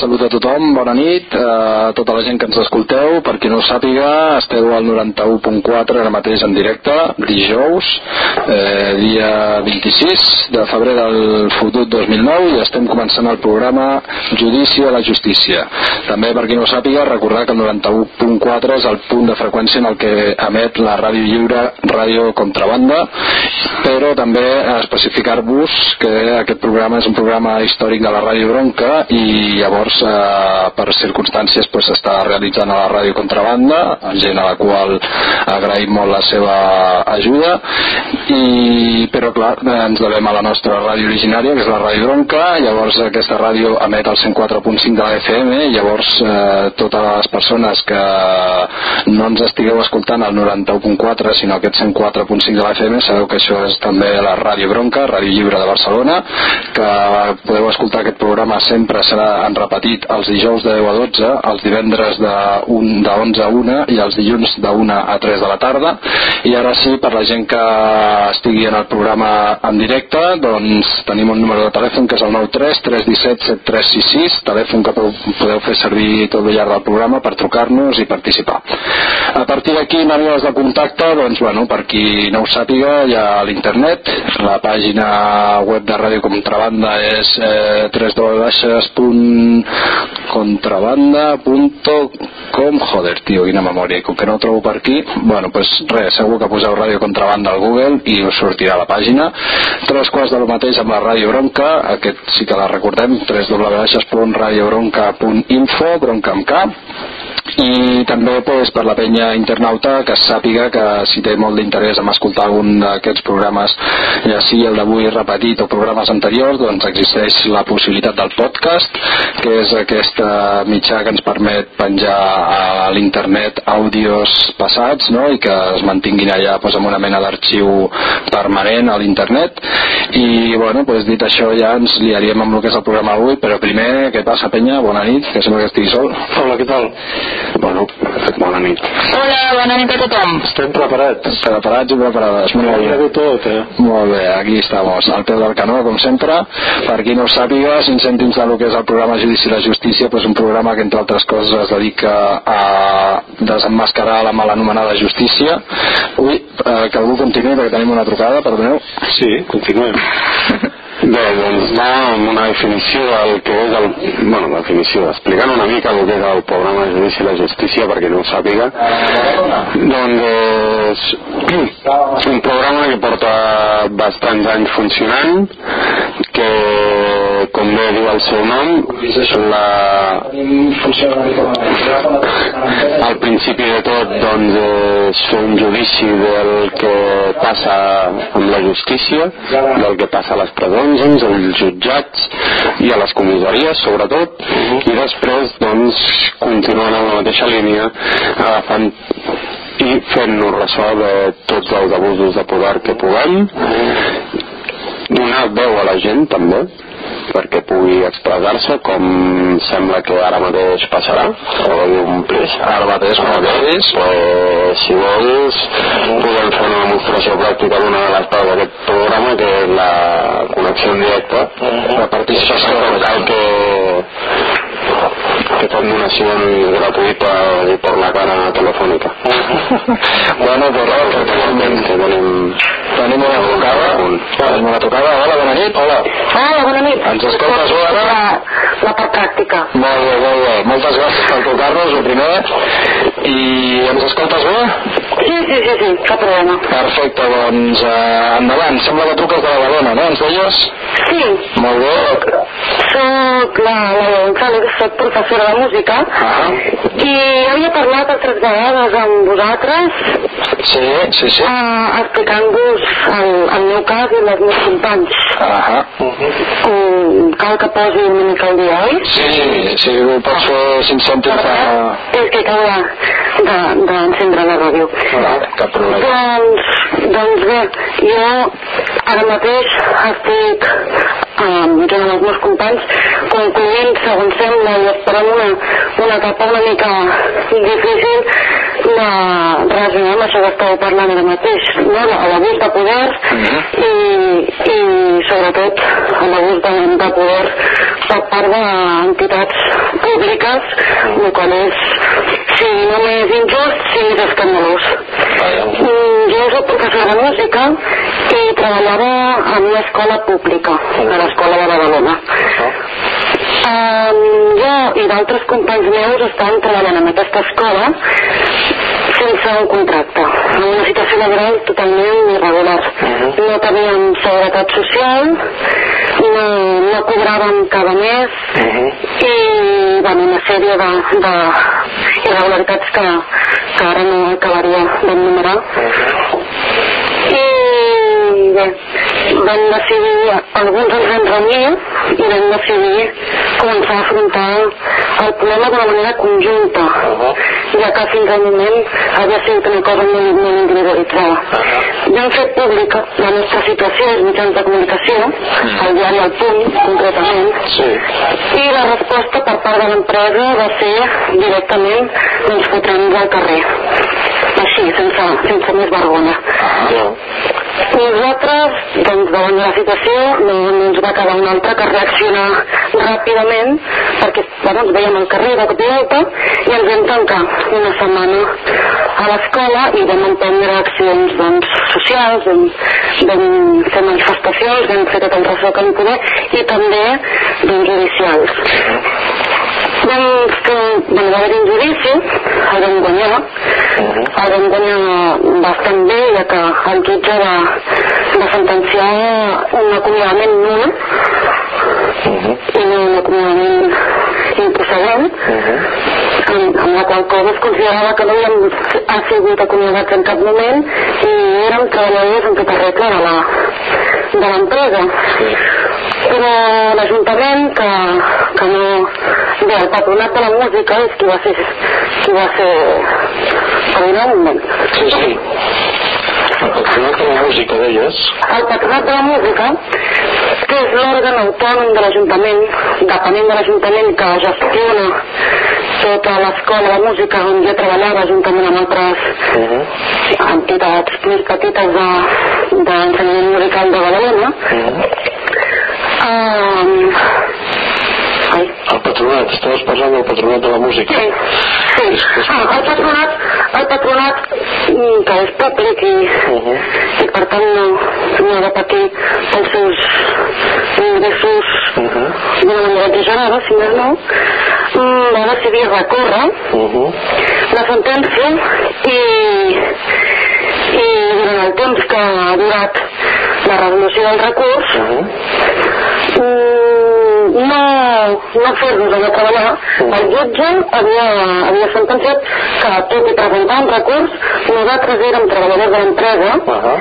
Salut a tothom, bona nit a tota la gent que ens escolteu per qui no ho sàpiga, esteu al 91.4 ara mateix en directe dijous, eh, dia 26 de febrer del fotut 2009 i estem començant el programa Judici a la Justícia. També per qui no ho sàpiga, recordar que el 91.4 és el punt de freqüència en el que emet la ràdio lliure Ràdio Contrabanda però també especificar-vos que aquest programa és un programa històric de la Ràdio Bronca i llavors eh, per circumstàncies s'està realitzant a la Ràdio Contrabanda gent a la qual agraïm molt la seva ajuda. I, però clar, ens devem a la nostra ràdio originària que és la Ràdio Bronca. Llavors aquesta ràdio emet el 104.5 de la FM llavors eh, totes les persones que no ens estigueu escoltant al 91.4 sinó aquest 104.5 de la FM sabeu que això és també la Ràdio Bronca Ràdio Lliure de Barcelona que podeu escoltar aquest programa sempre serà en repetit els dijous de 10 a 12 els divendres de, un, de 11 a 1 i els dilluns de 1 a 3 de la tarda. I ara sí, per la gent que estigui en el programa en directe doncs tenim un número de telèfon que és el 93 317 7366 telèfon que podeu, fer servir tot el llarg del programa per trucar-nos i participar. A partir d'aquí, maneres de contacte, doncs, bueno, per qui no ho sàpiga, hi ha l'internet, la pàgina web de Ràdio Contrabanda és eh, www.contrabanda.com joder, tio, quina memòria, i com que no ho trobo per aquí, bueno, pues res, segur que poseu Ràdio Contrabanda al Google i us sortirà la pàgina. Tres quarts de lo mateix amb la Ràdio Bronca, aquest sí que la recordem, www.radiobronca.info, bronca amb K, i també pues, per la penya internauta que sàpiga que si té molt d'interès en escoltar algun d'aquests programes ja sigui el d'avui repetit o programes anteriors doncs existeix la possibilitat del podcast que és aquesta mitjà que ens permet penjar a l'internet àudios passats no? i que es mantinguin allà pues, amb una mena d'arxiu permanent a l'internet i bueno, pues, dit això ja ens liaríem amb el que és el programa avui però primer, què passa penya? Bona nit, que sembla que estigui sol Hola, què tal? Bueno, bona nit. Hola, bona nit a tothom. Estem preparats. Preparats i preparades. Molt bé. ve tot, eh? Molt bé, aquí estamos, al peu del canó, com sempre. Per qui no ho sàpiga, 5 cèntims del que és el programa Judici i la Justícia, doncs un programa que, entre altres coses, es dedica a desenmascarar la mal anomenada justícia. Ui, eh, que algú continuï, perquè tenim una trucada, perdoneu. Sí, continuem. Bé, doncs anem amb una definició del que és el... Bueno, definició, explicant una mica el que és el programa de Judici i la Justícia perquè no ho sàpiga. Doncs és un programa que porta bastants anys funcionant, que, com bé diu el seu nom, la, al principi de tot doncs, és fer un judici del que passa amb la justícia, del que passa a les presons, als jutjats i a les comissaries sobretot, i després doncs, continuant en la mateixa línia agafant i fent-nos ressò de tots els abusos de poder que puguem, donar veu a la gent també, perquè pugui expressar-se com sembla que ara mateix passarà. O un plis ara mateix mateix pues, si vols podem fer una demostració pràctica d'una de les parts d'aquest programa que és la connexió en directe. La participació però cal que que fem donacions gratuïtes i per la cara telefònica bueno, res, que tenim, que tenim tenim una trucada. Tenim una trucada. Hola, bona nit. Hola. Hola, bona nit. Ens escoltes bé, ara? La, la part pràctica. Molt bé, molt bé. Moltes gràcies per trucar-nos, el primer. I ens escoltes bé? Sí, sí, sí, sí, cap problema. Perfecte, doncs eh, endavant. Sembla que truques de Badalona, no? Ens deies? Sí, Molt bé. soc la, la soc professora de música Ah, i havia parlat altres vegades amb vosaltres sí, sí, sí. eh, explicant-vos el, el meu cas i els meus companys. Ah, Mm, cal que posi una mica el dia, oi? sí, sí, ho pots fer 5 cèntims de... És que acabo de- de- d'encendre la ràdio. No, cap problema. Doncs, doncs bé, jo ara mateix estic um, junt amb els meus companys concloent, segons sembla, i esperant una, una etapa una mica difícil de relacionar amb això que estava parlant ara mateix, no? l'abús de poder i, i sobretot l'abús de, de poder per part d'entitats públiques, el qual és, si no més injust, si més escandalós. Mm, Jo soc professora de música i treballava en una escola pública, a l'escola de Badalona. Um, jo i d'altres companys meus estàvem treballant en aquesta escola sense un contracte, en una situació laboral totalment irregular. No teníem seguretat social, no, no cobràvem cada mes i bueno, una sèrie de, de irregularitats que, que ara no acabaria d'enumerar. I bé, vam decidir, alguns ens vam reunir i vam decidir començar a afrontar el problema d'una manera conjunta, ja que fins al moment havia sigut una cosa molt, molt individualitzada. Vam fer pública la nostra situació als mitjans de comunicació, al diari El Punt, concretament, Sí. i la resposta per part de l'empresa va ser directament doncs fotre'ns al carrer. Així, sense, sense més vergonya. Nosaltres doncs davant de la situació no, no ens va quedar un altre que reaccionar ràpidament perquè bueno, ens veiem al carrer de cop i volta i ens vam tancar una setmana a l'escola i vam emprendre accions doncs, socials, vam, vam fer manifestacions, vam fer tot el ressò que vam poder i també doncs, judicials. Vam fer, bueno, va haver un judici, el vam guanyar, el vam guanyar bastant bé, ja que el jutge va, va sentenciar un acomiadament nul. I no un acomiadament improcedent, amb, amb la qual cosa es considerava que no havíem ha sigut acomiadats en cap moment i érem treballadors en tota regla de la de l'empresa. Però l'Ajuntament, que, que no... Bé, el patronat de la música és qui va ser... Qui va ser... Perdona un moment. Sí, sí. El patronat de la música, deies? El patronat de la música, que és l'òrgan autònom de l'Ajuntament, depenent de l'Ajuntament que gestiona tota l'escola de música on jo treballava juntament amb altres Uh -huh. entitats més petites de, d'ensenyament musical de Badalona. Uh -huh. Um, ai, El patronat, estaves parlant del patronat de la música. sí, sí. Ah, el patronat, el patronat mm, que és públic i, Uh -huh. i per tant no, no ha de patir els seus ingressos Uh -huh. d'una manera exagerada, si més no, mm, va decidir recórrer Uh -huh. la sentència i, i durant el temps que ha durat la resolució del recurs Uh -huh. Mm, no, no fer-nos anar a treballar el jutge havia, havia sentenciat que tot i presentar un recurs nosaltres érem treballadors de l'empresa Uh -huh.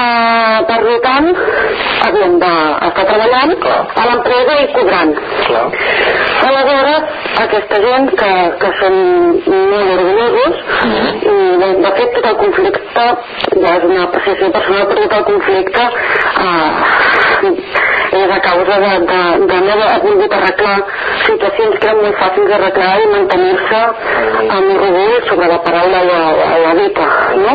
uh, per tant havíem d'estar treballant Clar. a l'empresa i cobrant Clar. Aleshores, aquesta gent que, que són molt orgullosos i de, de fet tot el conflicte ja és una apreciació personal però tot el conflicte eh, és a causa de, de, de no haver volgut arreglar situacions que eren molt fàcils d'arreglar i mantenir-se amb orgull sobre la paraula i la, la dita no?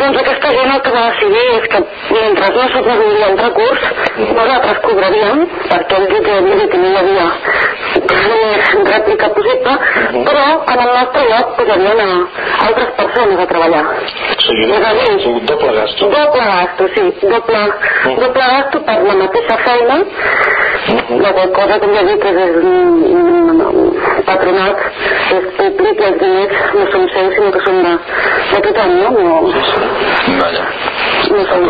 doncs aquesta gent el que va decidir és que mentre no s'aprovaria el recurs nosaltres cobraríem perquè el jutge havia dit que no hi havia més rèplica possible però en el nostre lloc posarien a altres persones a treballar. O sigui, És a dir, do- doble gasto. doble gasto, sí, doble, doble gasto per la mateixa feina, la qual cosa, com ja dit, és, un patronat, és públic i els diners no són seus, sinó que són de, de tothom, no? No, Vaja. no són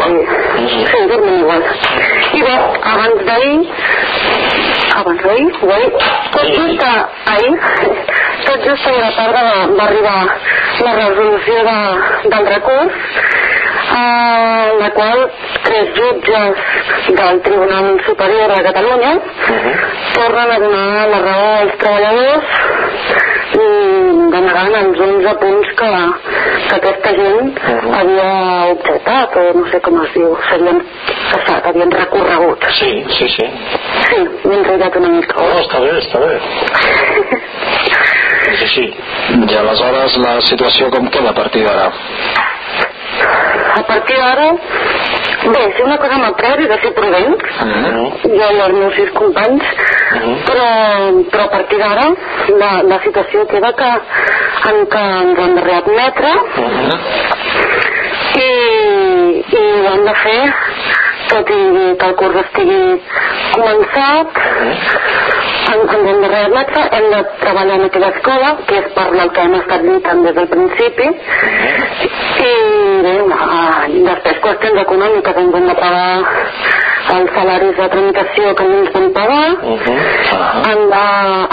sí, sí, dormen igual. I bé, abans d'ahir, abans d'ahir, d'ahir, tot just a, ahir, tot just ahir a la tarda va, va arribar la resolució de, del recurs, eh, la qual tres jutges del Tribunal Superior de Catalunya tornen a donar la raó als treballadors i denegant els 11 punts que, que aquesta gent havia objectat, o no sé com es diu, s'havien passat, havien recorregut. Sí, sí, sí. Sí, m'he enrotllat una mica. No, està bé, està bé. És així. I aleshores la situació com queda a partir d'ara? A partir d'ara, bé, si una cosa pres és de ser prudent, jo i els meus sis companys, però, però a partir d'ara la, la situació queda que, en què ens hem de readmetre. I, i ho hem de fer tot i que el curs estigui començat. Ens, ens hem de readmetre hem de treballar en aquella escola que és per la que hem estat lluitant des del principi. I bé, ah, després qüestions econòmiques ens hem de pagar els salaris de tramitació que no ens van pagar. Han, de,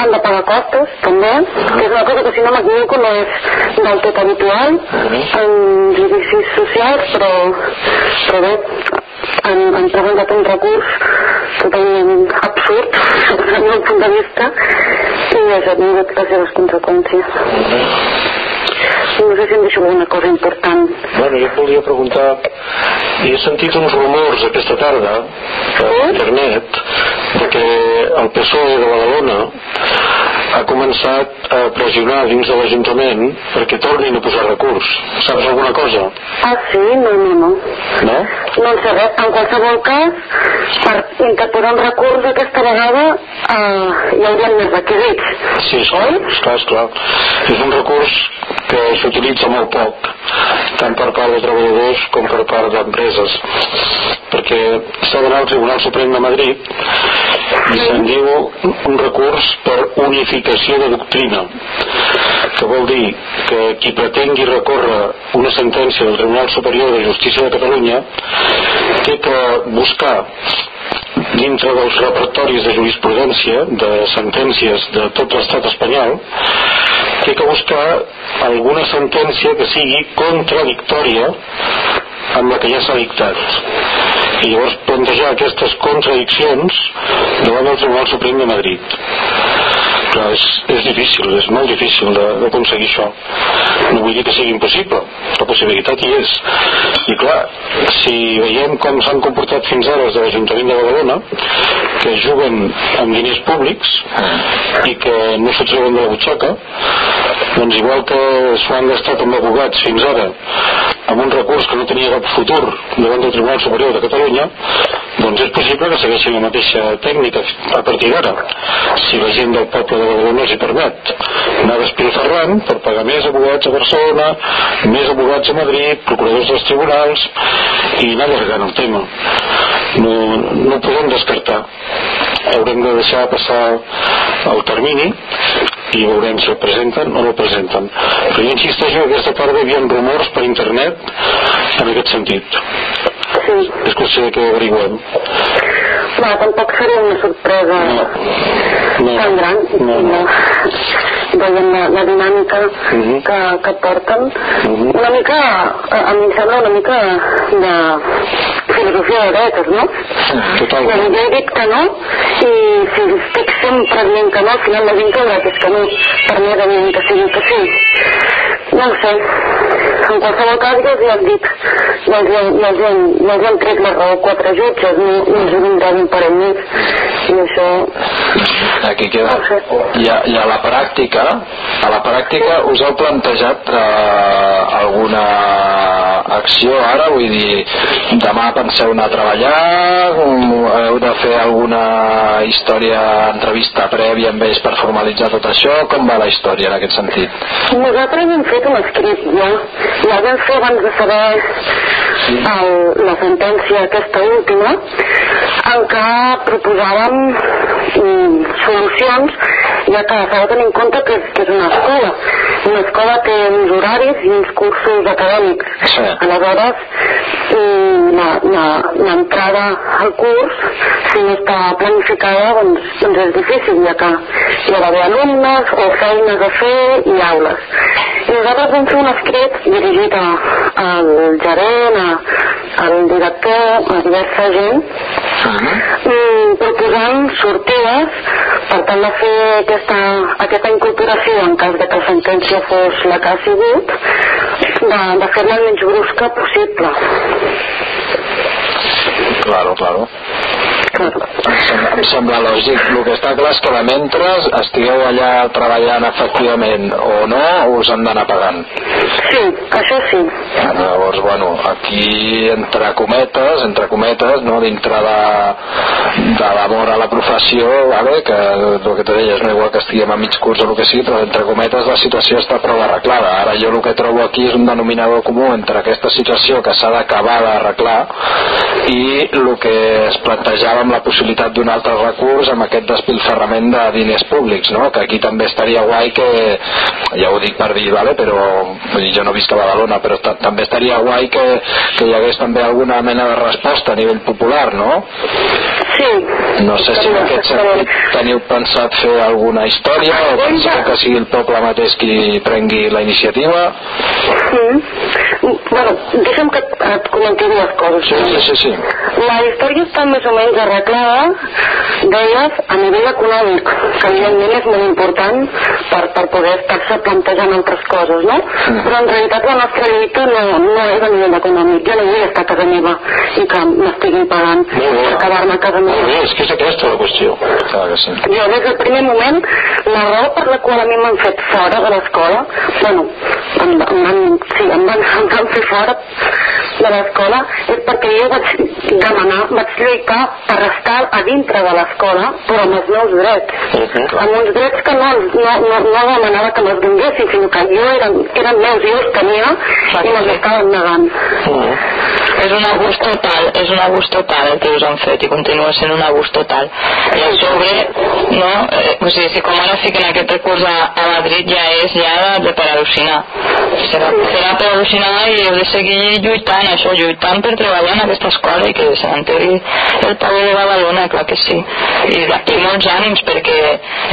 han de pagar costos també que és una cosa que si no m'equivoco no és del tot habitual en judicis socials però, però bé han, han presentat un recurs totalment absurd des del meu punt de vista i això ha tingut les seves conseqüències. No sé si em deixo alguna cosa important. Bueno, jo volia preguntar, he sentit uns rumors aquesta tarda per internet de que el PSOE de Badalona ha començat a pressionar dins de l'Ajuntament perquè tornin a posar recurs. Saps alguna cosa? ah sí? no, no, no No? no en sé res. En qualsevol cas, per interposar un recurs aquesta vegada eh, hi haurien més requisits. Sí, esclar, esclar, esclar. És un recurs que s'utilitza molt poc tant per part de treballadors com per part d'empreses perquè s'ha d'anar al Tribunal Suprem de Madrid i se'n diu un recurs per unificació de doctrina que vol dir que qui pretengui recórrer una sentència del Tribunal Superior de Justícia de Catalunya té que buscar dintre dels repertoris de jurisprudència de sentències de tot l'estat espanyol té que buscar alguna sentència que sigui contradictòria amb la que ja s'ha dictat. I llavors plantejar aquestes contradiccions davant del Tribunal Suprem de Madrid però és, és difícil, és molt difícil d'aconseguir això. No vull dir que sigui impossible la possibilitat hi és. I clar, si veiem com s'han comportat fins ara els de l'Ajuntament de Badalona que juguen amb diners públics i que no s'ho treuen de la butxaca doncs igual que s'ho han gastat amb abogats fins ara amb un recurs que no tenia cap futur davant del Tribunal Superior de Catalunya doncs és possible que segueixin la mateixa tècnica a partir d'ara. Si la gent del poble de Badalona els hi permet anar despilfarrant per pagar més abogats a Barcelona més abogats a Madrid procuradors dels tribunals i anar allargant el tema. No, no podem descartar. Haurem de deixar passar el termini i veurem si el presenten o no el presenten però jo insisteixo que aquesta tarda hi havia rumors per internet en aquest sentit Sí. és qüestió que averiguem Va, tampoc seria una sorpresa no, no, tan gran. no, no. Veient la, la dinàmica Mhm. que, que porten. Mhm. Una mica, a, a mi em sembla una mica de filosofia de dretes, no? total Jo, jo he dit que no i si estic sempre dient que no, al final la gent creurà que és que no, per mi era que sigui que sí. No ho sé. En qualsevol cas ja els hi han dit, ja els, hi han- ja els, hi han- ja els hi han tret la raó quatre jutges, no, no ho vindran un parell més. I això... aquí queda. I a, i a la pràctica a la pràctica us heu plantejat eh, alguna acció ara? Vull dir demà penseu anar a treballar um, heu de fer alguna història entrevista prèvia amb ells per formalitzar tot això? Com va la història en aquest sentit? Nosaltres hem fet un escrit ja, ja el vam fer abans de saber el, la sentència aquesta última, en què proposàvem mm, solucions, ja que s'ha de tenir en compte que, és- que és una escola. Una escola té uns horaris i uns cursos acadèmics. Sí. Aleshores, mm, l'entrada al curs, si no està planificada, doncs, doncs és difícil, ja que hi ha d'haver alumnes o feines a fer i aules. I nosaltres vam fer un escrit dirigit a, al gerent, a, al director, a diversa gent, mm, proposant sortides per tal de fer aquesta, aquesta incorporació en cas de que la sentència fos la que ha sigut, de, de fer-la el menys brusca possible. claro Claro. Em- em sembla lògic. El que està clar és que de mentre estigueu allà treballant efectivament o no, us han d'anar pagant. Sí, això sí. Llavors, bueno, aquí entre cometes, entre cometes, no, dintre de, de l'amor a la professió, vale, que el que te deies, no igual que estiguem a mig curs o el que sigui, però entre cometes la situació està prou arreglada. Ara jo el que trobo aquí és un denominador comú entre aquesta situació que s'ha d'acabar d'arreglar i el que es plantejava amb la possibilitat d'un altre recurs amb aquest despilferrament de diners públics, no? que aquí també estaria guai que, ja ho dic per dir, vale? però jo no visc a Badalona, però ta- també estaria guai que, que hi hagués també alguna mena de resposta a nivell popular, no? Sí. No sé si en aquest sentit teniu pensat fer alguna història o penseu que sigui el poble mateix qui prengui la iniciativa? Mm. Bueno, deixa'm que et, et comenti dues coses. Sí, sí, sí, sí. La història està més o menys arreglada, deies, a nivell econòmic, que evidentment és molt important per, per poder estar-se plantejant altres coses, no? Però en realitat la nostra lluita no, no és a nivell econòmic. Jo no vull estar a casa meva i que m'estiguin pagant Molt bé. per quedar-me a casa meva. bé, és que és aquesta la qüestió Clar que sí. Jo des del primer moment, la raó per la qual a mi m'han fet fora de l'escola, bueno, em, em van, sí, em van, em van fer fora de l'escola és perquè jo vaig demanar, vaig lluitar per estar a dintre de l'escola però amb els meus drets. Amb uns drets que no, no, no, no demanava que me'ls donguessin sinó que jo eren, eren meus i jo els tenia i me'ls estaven negant. És un abús total, és un abús total el que us han fet i continua sent un abús total. I a sobre, no, eh, o sigui, si com ara fiquen aquest recurs a, a Madrid ja és ja de per al·lucinar. Serà, serà per al·lucinar i heu de seguir lluitant, això, lluitant per treballar en aquesta escola i que se n'enteri el Pau de Badalona, clar que sí. I, i molts ànims perquè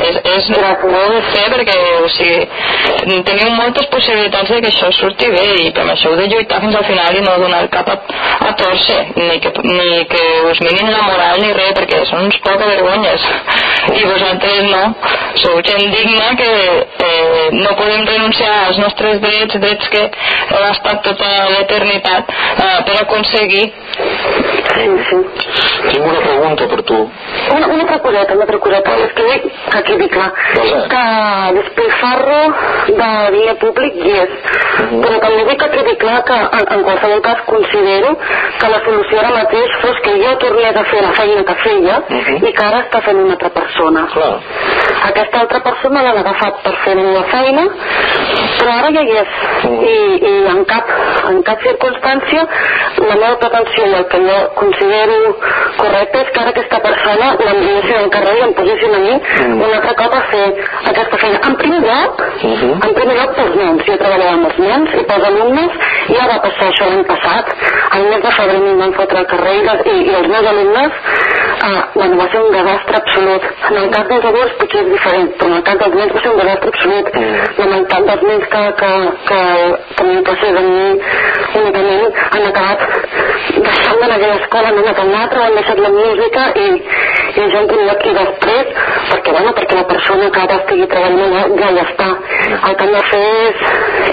és, és molt de fer perquè, o sigui, teniu moltes possibilitats de que això surti bé i per això heu de lluitar fins al final i no donar cap a, a torcer, ni que, ni que us mirin la moral ni res, perquè són uns poca vergonyes. I vosaltres no, sou gent digna que eh, no podem renunciar als nostres drets, drets que heu estat tota l'eternitat eh, per aconseguir. sí, sí. Tinc una pregunta per tu. Una, una altra coseta, una altra coseta, és que, dic, que quedi clar, Vale. que despilfarro de dia públic hi és, però també dic que quedi clar que en, en qualsevol cas considero que la solució ara mateix fos que jo tornés a fer la feina que feia i que ara està fent una altra persona. Clar. Aquesta altra persona l'han agafat per fer la feina, però ara ja hi és. I, i en, cap, en cap circumstància la meva pretensió i el que jo considero correcte és que ara aquesta persona l'enviessin al carrer i em posessin a mi un altre cop a fer aquesta feina. En primer lloc, en primer lloc pels nens. Jo treballava amb els nens i pels alumnes i ja va passar això l'any passat. El mes de febrer m'hi van fotre al carrer i, les- i, i els meus alumnes eh, bueno, va ser un desastre absolut. En el cas dels adults potser és diferent, però en el cas dels nens va ser un desastre absolut. La meitat dels nens que, que, que tenien classes amb mi únicament han acabat deixant d'anar a aquella escola, han anat a una altra, han deixat la música i, i jo em tenia aquí després, perquè, bueno, perquè la persona que ara estigui treballant allà ja hi està. El que hem de fer és,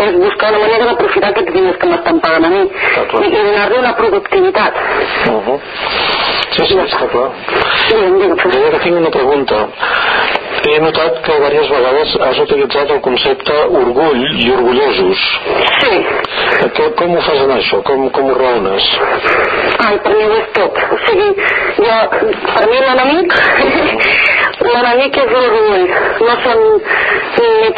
és buscar una manera d'aprofitar aquests diners que m'estan pagant a mi i, i donar-li una productivitat. Uh -huh. Sí, sí, està clar. Digue'm, digue'm. Jo ara tinc una pregunta. He notat que diverses vegades has utilitzat el concepte orgull i orgullosos. Sí. Com, com ho fas anar això? Com, com ho raones? Ai, per mi ho és tot. O sigui, jo, per mi l'enemic, l'enemic és l'orgull. No són...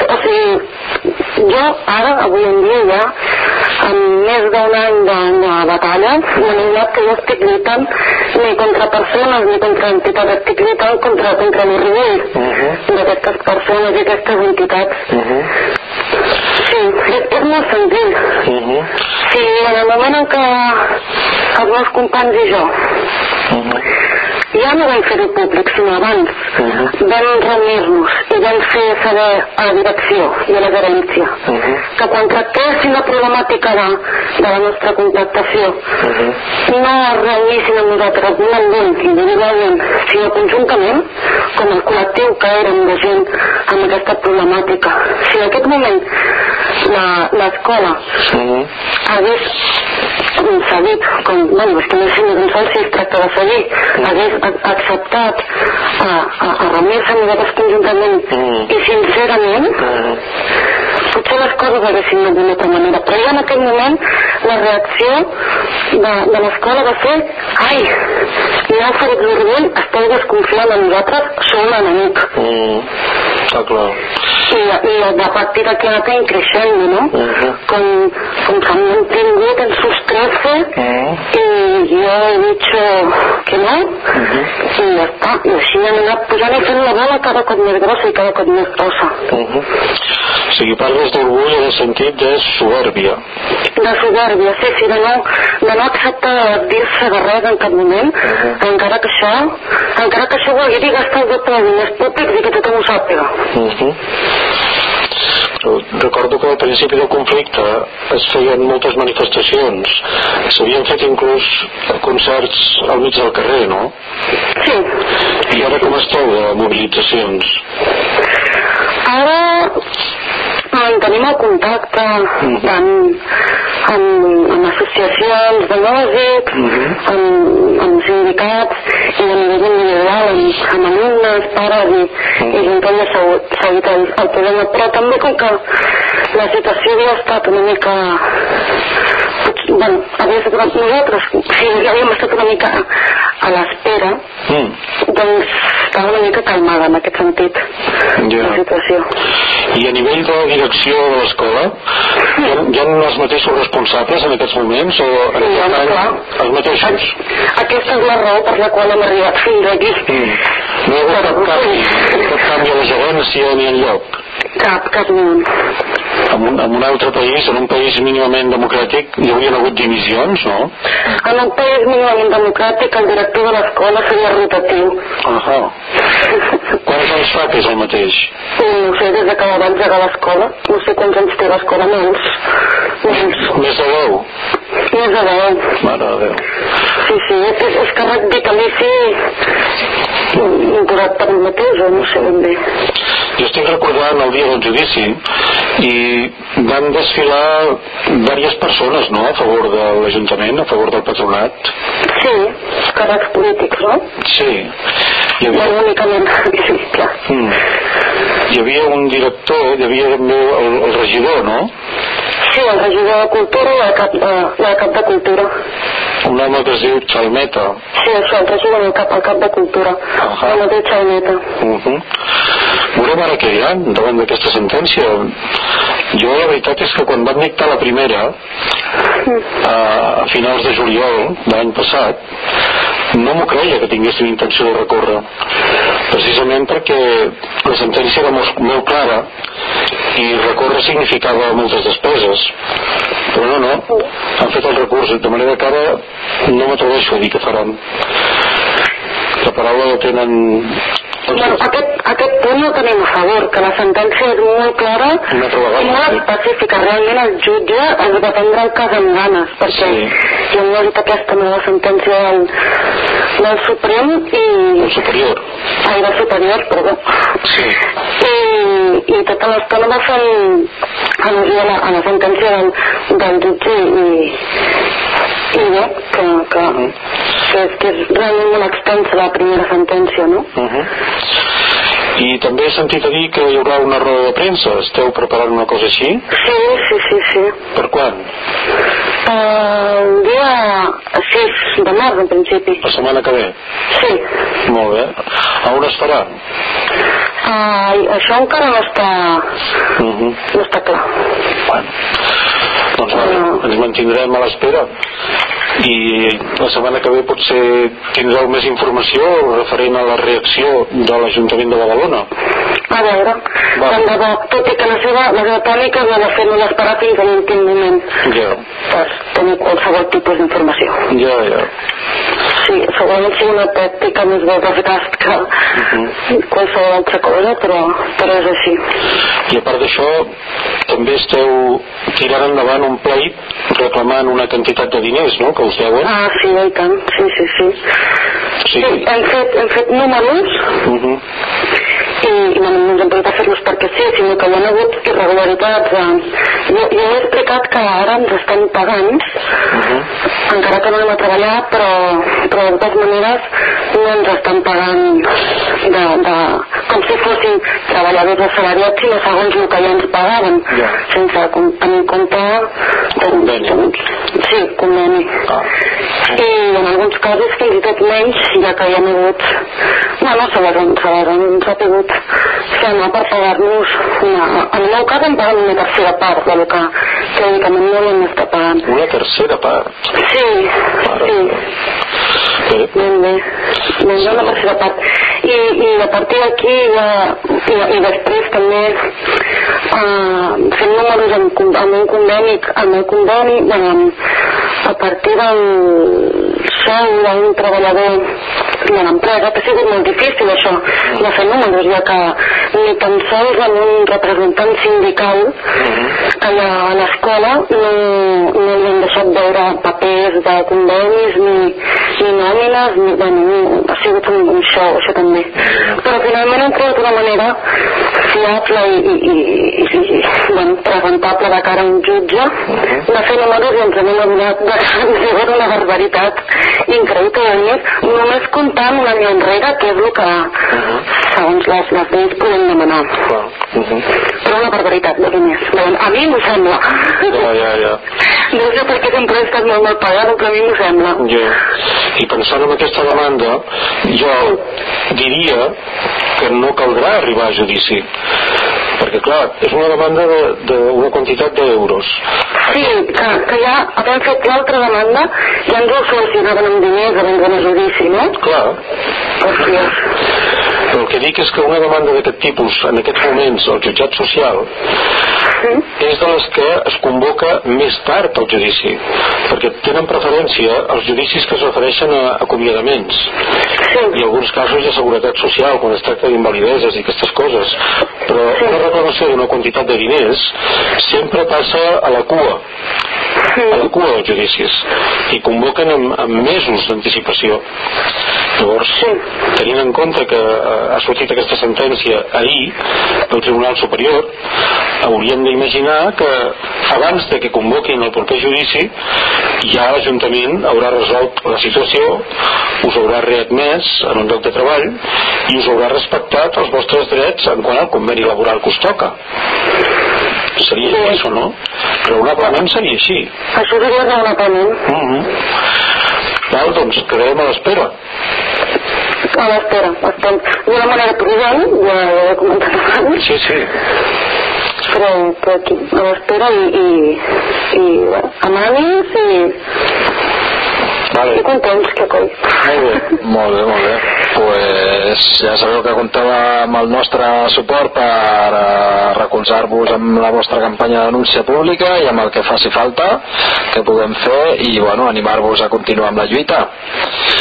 O sigui, jo ara, avui en dia ja, amb més d'un any de, de batalla, n'he anat que jo estic lluitant ni contra persones ni contra entitats, estic lluitant contra, contra l'orgull d'aquestes persones i aquestes entitats. Sí, és, és molt senzill. Uh -huh. Sí, en el moment en què els meus companys i jo ja no vam fer-ho públic, sinó abans vam reunir-nos i vam fer saber a la direcció i a la gerència que quan tractessin la problemàtica de, de la nostra contractació no es reunissin amb nosaltres individualment, individualment, sinó conjuntament com el col·lectiu que érem de gent amb aquesta problemàtica. Si en aquest moment la- l'escola hagués seguit, com, bueno, és que no sé ni tan sols si es tracta de seguir, hagués acceptat a, a, a reunir-se amb nosaltres conjuntament i sincerament, potser les coses haguessin anat d'una altra manera. Però jo en aquell moment la reacció de, de l'escola va ser ai, hi ha ferits d'orgull, esteu desconfiant de nosaltres, sou un enemic. Mm. Està clar. Y, y a partir de aquí acá creciendo, ¿no? con, con camión tingut en sus 13 y yo he dicho que no y ya está. Y així hem anat posant i fent la bola cada cop més grossa i cada cop més grossa. Uh -huh. O sigui, parles d'orgull en el sentit de soberbia. De soberbia, sí, sí, de no, de no acceptar dir-se de res en cap moment, encara que això, encara que això vulgui dir gastar el doble de diners públics i que tothom ho sàpiga. Uh -huh. Recordo que al principi del conflicte es feien moltes manifestacions. S'havien fet inclús concerts al mig del carrer, no? Sí, I ara com esteu de mobilitzacions? Ara mantenim el contacte amb, amb, amb associacions de músics, amb, amb sindicats i a nivell individual, amb, amb alumnes, pares i, i gent que havia seguit, seguit el, el programa. Però també com que la situació havia estat una mica... Bueno, havia estat però nosaltres, si ja havíem estat una mica a l'espera, Mm. doncs estava una mica calmada en aquest sentit, Ja. la situació. I a nivell de direcció de l'escola, hi, ha, hi ha els mateixos responsables en aquests moments o en Sí, aquest any clar. els mateixos? Aquesta és la raó per la qual hem arribat fins aquí. Mm. No hi ha hagut cap canvi, cap canvi a la gerència ni enlloc. Cap, cap ni un. En un, en un altre país, en un país mínimament democràtic, hi haurien hagut dimissions, no? En un país mínimament democràtic, el director de l'escola seria rotatiu. Ahà. Quants anys fa que és el mateix? No sé, des de que va engegar l'escola, no sé quants anys té l'escola, molts. Molts. Més de 10? Més de deu. Mare de Déu. Sí, sí, és, és càrrec vitalici imposat per mateix, o no sé ben bé. Jo estic recordant el dia del judici i van desfilar diverses persones, no?, a favor de l'Ajuntament, a favor del patronat. Sí, càrrecs polítics, no? Sí. Hi havia, Bueno, únicament, sí, clar. mm, hi havia un director, hi havia també el, el regidor, no?, Sí, el regidor de Cultura i el cap de, i el cap de Cultura. un home que es diu Chalmeta. Sí, això, el regidor i el cap, el cap de Cultura. Ahà. El mateix Xaineta. Uh -huh. Veurem ara què diran davant d'aquesta sentència. Jo la veritat és que quan van dictar la primera, a, a finals de juliol de l'any passat, no m'ho creia que tinguessin intenció de recórrer. Precisament perquè la sentència era molt, molt clara i recórrer significava moltes despeses. Però no, no, han fet el recurs, de manera que ara no m'atreveixo a dir què faran. La paraula la tenen Bueno, aquest, aquest punt no tenim a favor, que la sentència és molt clara i molt específica. Realment el jutge es va prendre el cas amb ganes, perquè Sí. jo hem llegit aquesta nova sentència del, del Suprem i... el superior. Ai, del superior, perdó. Sí. I, i tota l'estona va fent al·lusió a la, a la sentència del, del jutge i, i bé, que, que, que, és, que és realment molt extensa la primera sentència, no? Uh -huh. I també he sentit a dir que hi haurà una roda de premsa. Esteu preparant una cosa així? Sí, sí, sí, sí. Per quan? El dia 6 de març, en principi. La setmana que ve? Sí. Molt bé. A on es farà? Uh, això encara no està, Uh -huh. no està clar. Bueno. Doncs vale, ens mantindrem a l'espera i la setmana que ve potser tindreu més informació referent a la reacció de l'Ajuntament de Badalona. A veure, Va. tant de bo, tot i que la seva, la seva tònica és la fer-nos esperar fins a l'últim moment Ja, per tenir qualsevol tipus d'informació. ja, ja. Sí, segurament sí una tàctica més desgast que qualsevol altra cosa, però, però és així. I a part d'això, també esteu tirant endavant un pleit reclamant una quantitat de diners, no?, que us deuen. Ah, sí, i tant, sí, sí, sí. Sí. Sí, hem fet, hem fet números Uh -huh. I, i no, no ens hem pogut fer-los perquè sí, sinó que hi ha hagut irregularitats. Eh? Jo, jo he explicat que ara ens estan pagant, encara que no anem a treballar, però, però de totes maneres no ens estan pagant de, de, com si fossin treballadors assalariats, sinó segons el que ja ens pagaven, Ja. sense tenir en compte... Conveni. Doncs, sí, conveni. Ah. I en alguns casos fins i tot menys, ja que hi ha hagut... Bueno, se les han, se les han sabut fer anar per pagar-nos una... En el meu cas em paguen una tercera part del que teòricament no hem d'estar pagant. Una tercera part. Sí, sí, Bé, ben bé. Bé una tercera part. I, i a partir d'aquí ja, i, i després també uh, fem números amb, amb un conveni, amb el conveni, amb, a partir del sou d'un treballador de l'empresa, que ha sigut molt difícil això, de fer números, ja que ni tan sols amb un representant sindical que a l'escola no, no li han deixat veure papers de convenis ni, ni nòmines, ni, bueno, no, ha sigut un, un show, això també. Però finalment hem trobat una manera fiable i, i, i, i, i bueno, presentable de cara a un jutge de fer números i ens hem adonat de que era una barbaritat increïble. A més, només comptant un any enrere, que és el que, segons les, les lleis, podem demanar. Uh -huh. Però una barbaritat de diners. Bé, A mi m'ho sembla. Ja, ja, ja. No sé perquè sempre he estat molt mal pagada, però a mi m'ho sembla. Ja. I pensant en aquesta demanda, jo diria que no caldrà arribar a judici. Perquè, clar, és una demanda d'una quantitat d'euros. Sí, que, que ja havent fet l'altra demanda ja ens ho solucionaven amb diners abans d'anar a judici, no? Clar, Hòsties. Però el que dic és que una demanda d'aquest tipus, en aquests moments, al jutjat social, és de les que es convoca més tard al judici, perquè tenen preferència els judicis que es refereixen a acomiadaments. I alguns casos de seguretat social quan es tracta d'invalideses i aquestes coses. Però una reclamació d'una quantitat de diners sempre passa a la cua a la cua dels judicis. I convoquen amb, amb mesos d'anticipació. Llavors tenint en compte que eh, ha sortit aquesta sentència ahir del Tribunal Superior hauríem d'imaginar que abans de que convoquin el proper judici ja l'Ajuntament haurà resolt la situació us haurà readmès en un lloc de treball i us haurà respectat els vostres drets en quant al conveni laboral que us toca seria així o no? raonablement seria així Això seria raonablement. uh -huh. Val, doncs quedarem a l'espera A l'espera, estem d'una manera prudent, ja ho he comentat abans, sí, sí però, però aquí, a l'espera i, i, i bueno, amb ànims i, vale. i contents, que coi. molt bé Molt bé, molt bé. Pues ja sabeu que compteu amb el nostre suport per eh, recolzar-vos amb la vostra campanya de denúncia pública i amb el que faci falta que puguem fer i bueno, animar-vos a continuar amb la lluita.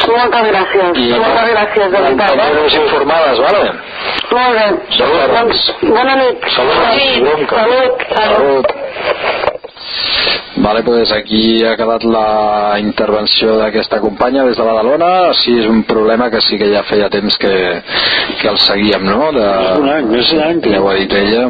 Moltes gràcies, I moltes gràcies, de veritat. Eh? informades, vale? Molt bé. Salut. Doncs, bona nit. Salut, Sí, bronca. Salut. Salut. Vale, pues aquí ha quedat la intervenció d'aquesta companya des de Badalona. Sí, és un problema que sí que ja feia temps que, que el seguíem, no? De, Més d'un any, més d'un any. Ja ho ha dit ella.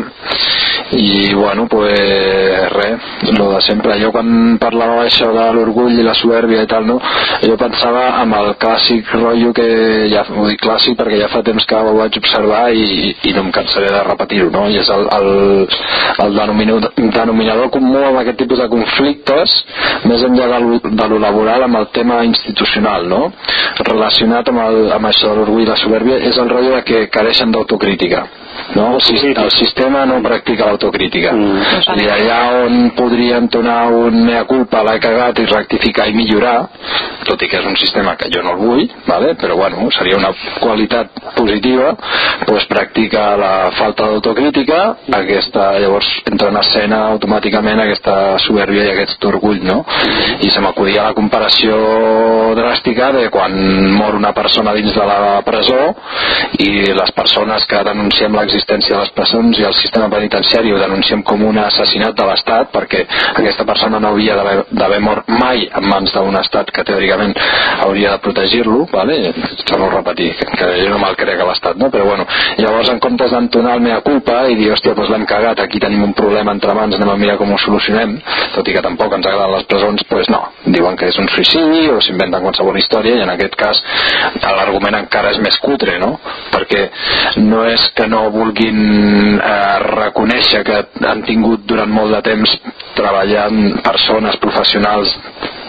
I, bueno, pues res, lo de sempre. Jo quan parlava això de l'orgull i la soèrbia i tal, no? Jo pensava amb el clàssic rotllo que ja, ho dic clàssic perquè ja fa temps que ho vaig observar i, i no em cansaré de repetir-ho, no? I és el, el, el denominador, denominador comú amb aquest tipus de conflictes, més enllà de lo, de lo laboral, amb el tema institucional, no? Relacionat amb, el, amb això de l'orgull i la soèrbia, és el rotllo que careixen d'autocrítica. No? El, sis- el sistema no practica l'autocrítica. Mm. I allà on podria entonar un mea culpa, l'he cagat i rectificar i millorar, tot i que és un sistema que jo no el vull, vale? però bueno, seria una qualitat positiva, doncs practica la falta d'autocrítica, aquesta, llavors entra en escena automàticament aquesta soèrbia i aquest orgull, no? I se m'acudia la comparació dràstica de quan mor una persona dins de la presó i les persones que denunciem l'existència de les presons i el sistema penitenciari ho denunciem com un assassinat de l'Estat perquè aquesta persona no havia d'haver- mort mai en mans d'un Estat que teòricament hauria de protegir-lo, vale? torno a repetir, que, jo no me'l crec a l'Estat, no? però bueno, llavors en comptes d'entonar el mea culpa i dir, hòstia, doncs l'hem cagat, aquí tenim un problema entre mans, anem a mirar com ho solucionem, tot i que tampoc ens agraden les presons, doncs no, diuen que és un suïcidi o s'inventen qualsevol història i en aquest cas l'argument encara és més cutre, no? Perquè no és que no vulguin eh, reconèixer que han tingut durant molt de temps treballant persones professionals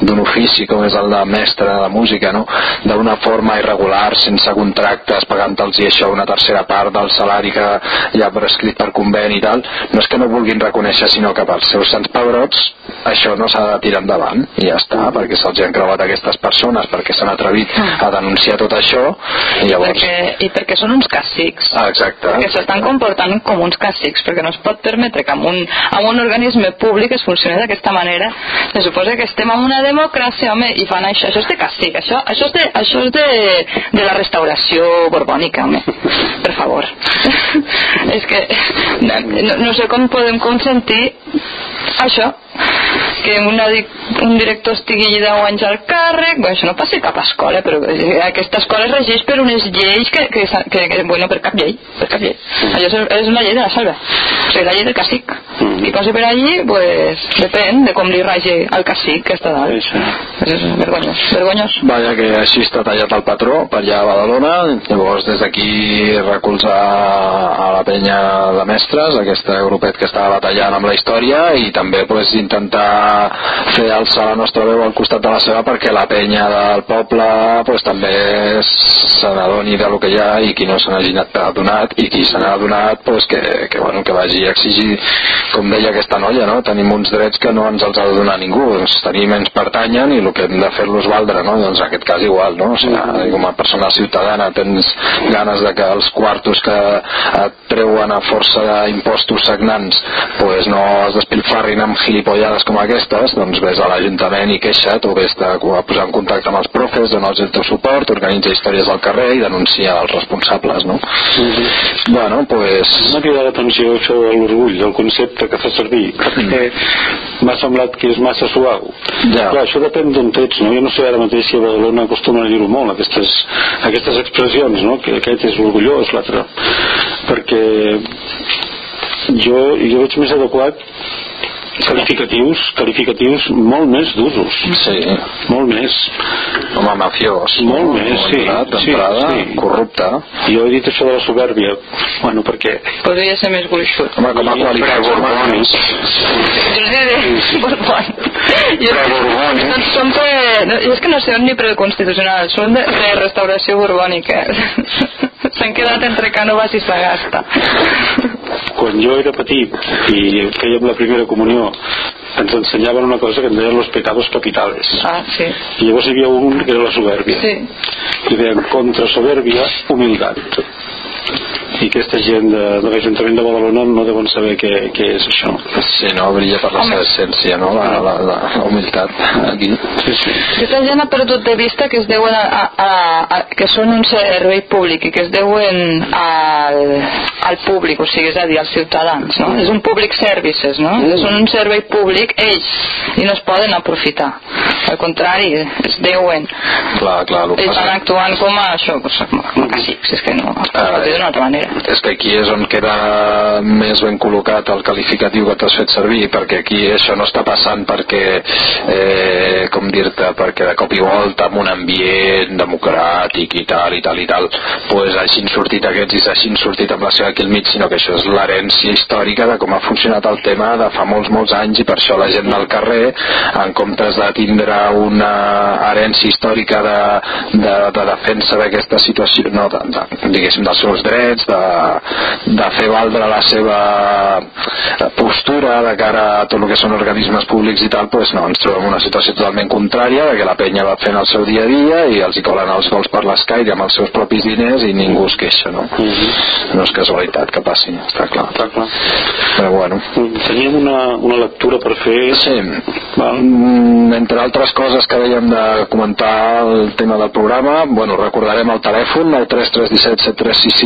d'un ofici com és el de mestre de música, no? d'una forma irregular, sense contractes, pagant-los i això una tercera part del salari que ja ha prescrit per conveni i tal, no és que no vulguin reconèixer, sinó que pels seus sants pebrots això no s'ha de tirar endavant i ja està, perquè se'ls han creuat aquestes persones, perquè s'han atrevit a denunciar tot això i llavors... perquè, i perquè són uns càssics Ah, exacte. perquè s'estan comportant com uns càssics perquè no es pot permetre que amb un, amb un organisme públic es funcioni d'aquesta manera. Se suposa que estem en una democràcia home, i fan això, això és de càstig això, això és, de, això és de, de la restauració borbònica home. per favor. És que no, no sé com podem consentir això que una, un director estigui 10 anys al càrrec, bueno, això no passa a cap escola, però eh, aquesta escola es regeix per unes lleis que, que, que, que bueno, per cap llei, per cap llei. Allò és, és una llei de la salva, o sigui, la llei del cacic. Qui posa per allí, pues, depèn de com li ragi el cacic que està dalt. És vergonyós, vergonyós. Vaja que així està tallat el patró per allà a Badalona, llavors des d'aquí recolzar a la penya de mestres, aquesta grupet que estava batallant amb la història i també pues, intentar fer alçar la nostra veu al costat de la seva perquè la penya del poble pues, també se n'adoni de lo que hi ha i qui no se n'hagi adonat i qui se n'ha adonat pues, que, que, bueno, que vagi a exigir com deia aquesta noia no? tenim uns drets que no ens els ha de donar ningú doncs tenim ens pertanyen i el que hem de fer-los valdre no? doncs en aquest cas igual no? o sigui, com a persona ciutadana tens ganes de que els quartos que et treuen a força d'impostos sagnants pues no es despilfarrin amb gilipollades com aquestes doncs vés a l'Ajuntament i queixa't o vés a posar en contacte amb els profes dona'ls el teu suport, organitza històries al carrer i denuncia els responsables no? bueno, pues M'ha cridat l'atenció això de l'orgull, del concepte que fa servir, perquè m'ha semblat que és massa suau. Ja. Clar, això depèn d'on ets, no? Jo no sé ara mateix si a Badalona acostumen a dir-ho molt, aquestes, aquestes expressions, no? Que aquest és orgullós, l'altre. Perquè jo, jo veig més adequat qualificatius, qualificatius molt més d'usos. sí, Molt més. home mafiós Molt més, sí, d'entrada, sí, sí. corrupte Jo he dit això de la soberbia, bueno, perquè Podria ser més gruixut. home, com a sé. I és, doncs són pre... és que no són ni preconstitucionals, són de restauració borbònica. S'han quedat entre Cànovas i Sagasta. quan jo era petit i fèiem la primera comunió ens ensenyaven una cosa que en deien los pecados capitales Ah, sí. i llavors hi havia un que era la soberbia Sí. i deien contra soberbia humildat i aquesta gent de, de l'Ajuntament de Badalona no deuen saber què, què és això sí, no, brilla per la seva essència no? la, la, la, la humilitat aquí sí, sí. Aquesta gent ha perdut de vista que es deuen a, a, a, a, que són un servei públic i que es deuen al, al públic, o sigui, és a dir, als ciutadans, no? És un public services, no? Són un servei públic ells i no es poden aprofitar. Al contrari, es deuen. clar, clar, Ells van actuant com a això, com a cacics, és que no, es pot dir d'una altra manera. és que aquí és on queda més ben col·locat el qualificatiu que t'has fet servir perquè aquí això no està passant perquè eh, com dir-te perquè de cop i volta en un ambient democràtic i tal i tal i tal pues hagin sortit aquests i s'hagin sortit amb la seva aquí al mig sinó que això és l'herència històrica de com ha funcionat el tema de fa molts molts anys i per això la gent del carrer en comptes de tindre una herència històrica de, de, de defensa d'aquesta situació no, de, de, diguéssim dels seus drets de, de fer valdre la seva postura de cara a tot el que són organismes públics i tal, doncs no, ens trobem una situació totalment contrària, de que la penya va fent el seu dia a dia i els hi colen els gols per l'escaire amb els seus propis diners i ningú es queixa, no? No és casualitat que passi, està clar. Clar, clar. Però bueno, teníem una, una lectura per fer Sí. Val. Mm, entre altres coses que dèiem de comentar el tema del programa, bueno, recordarem el telèfon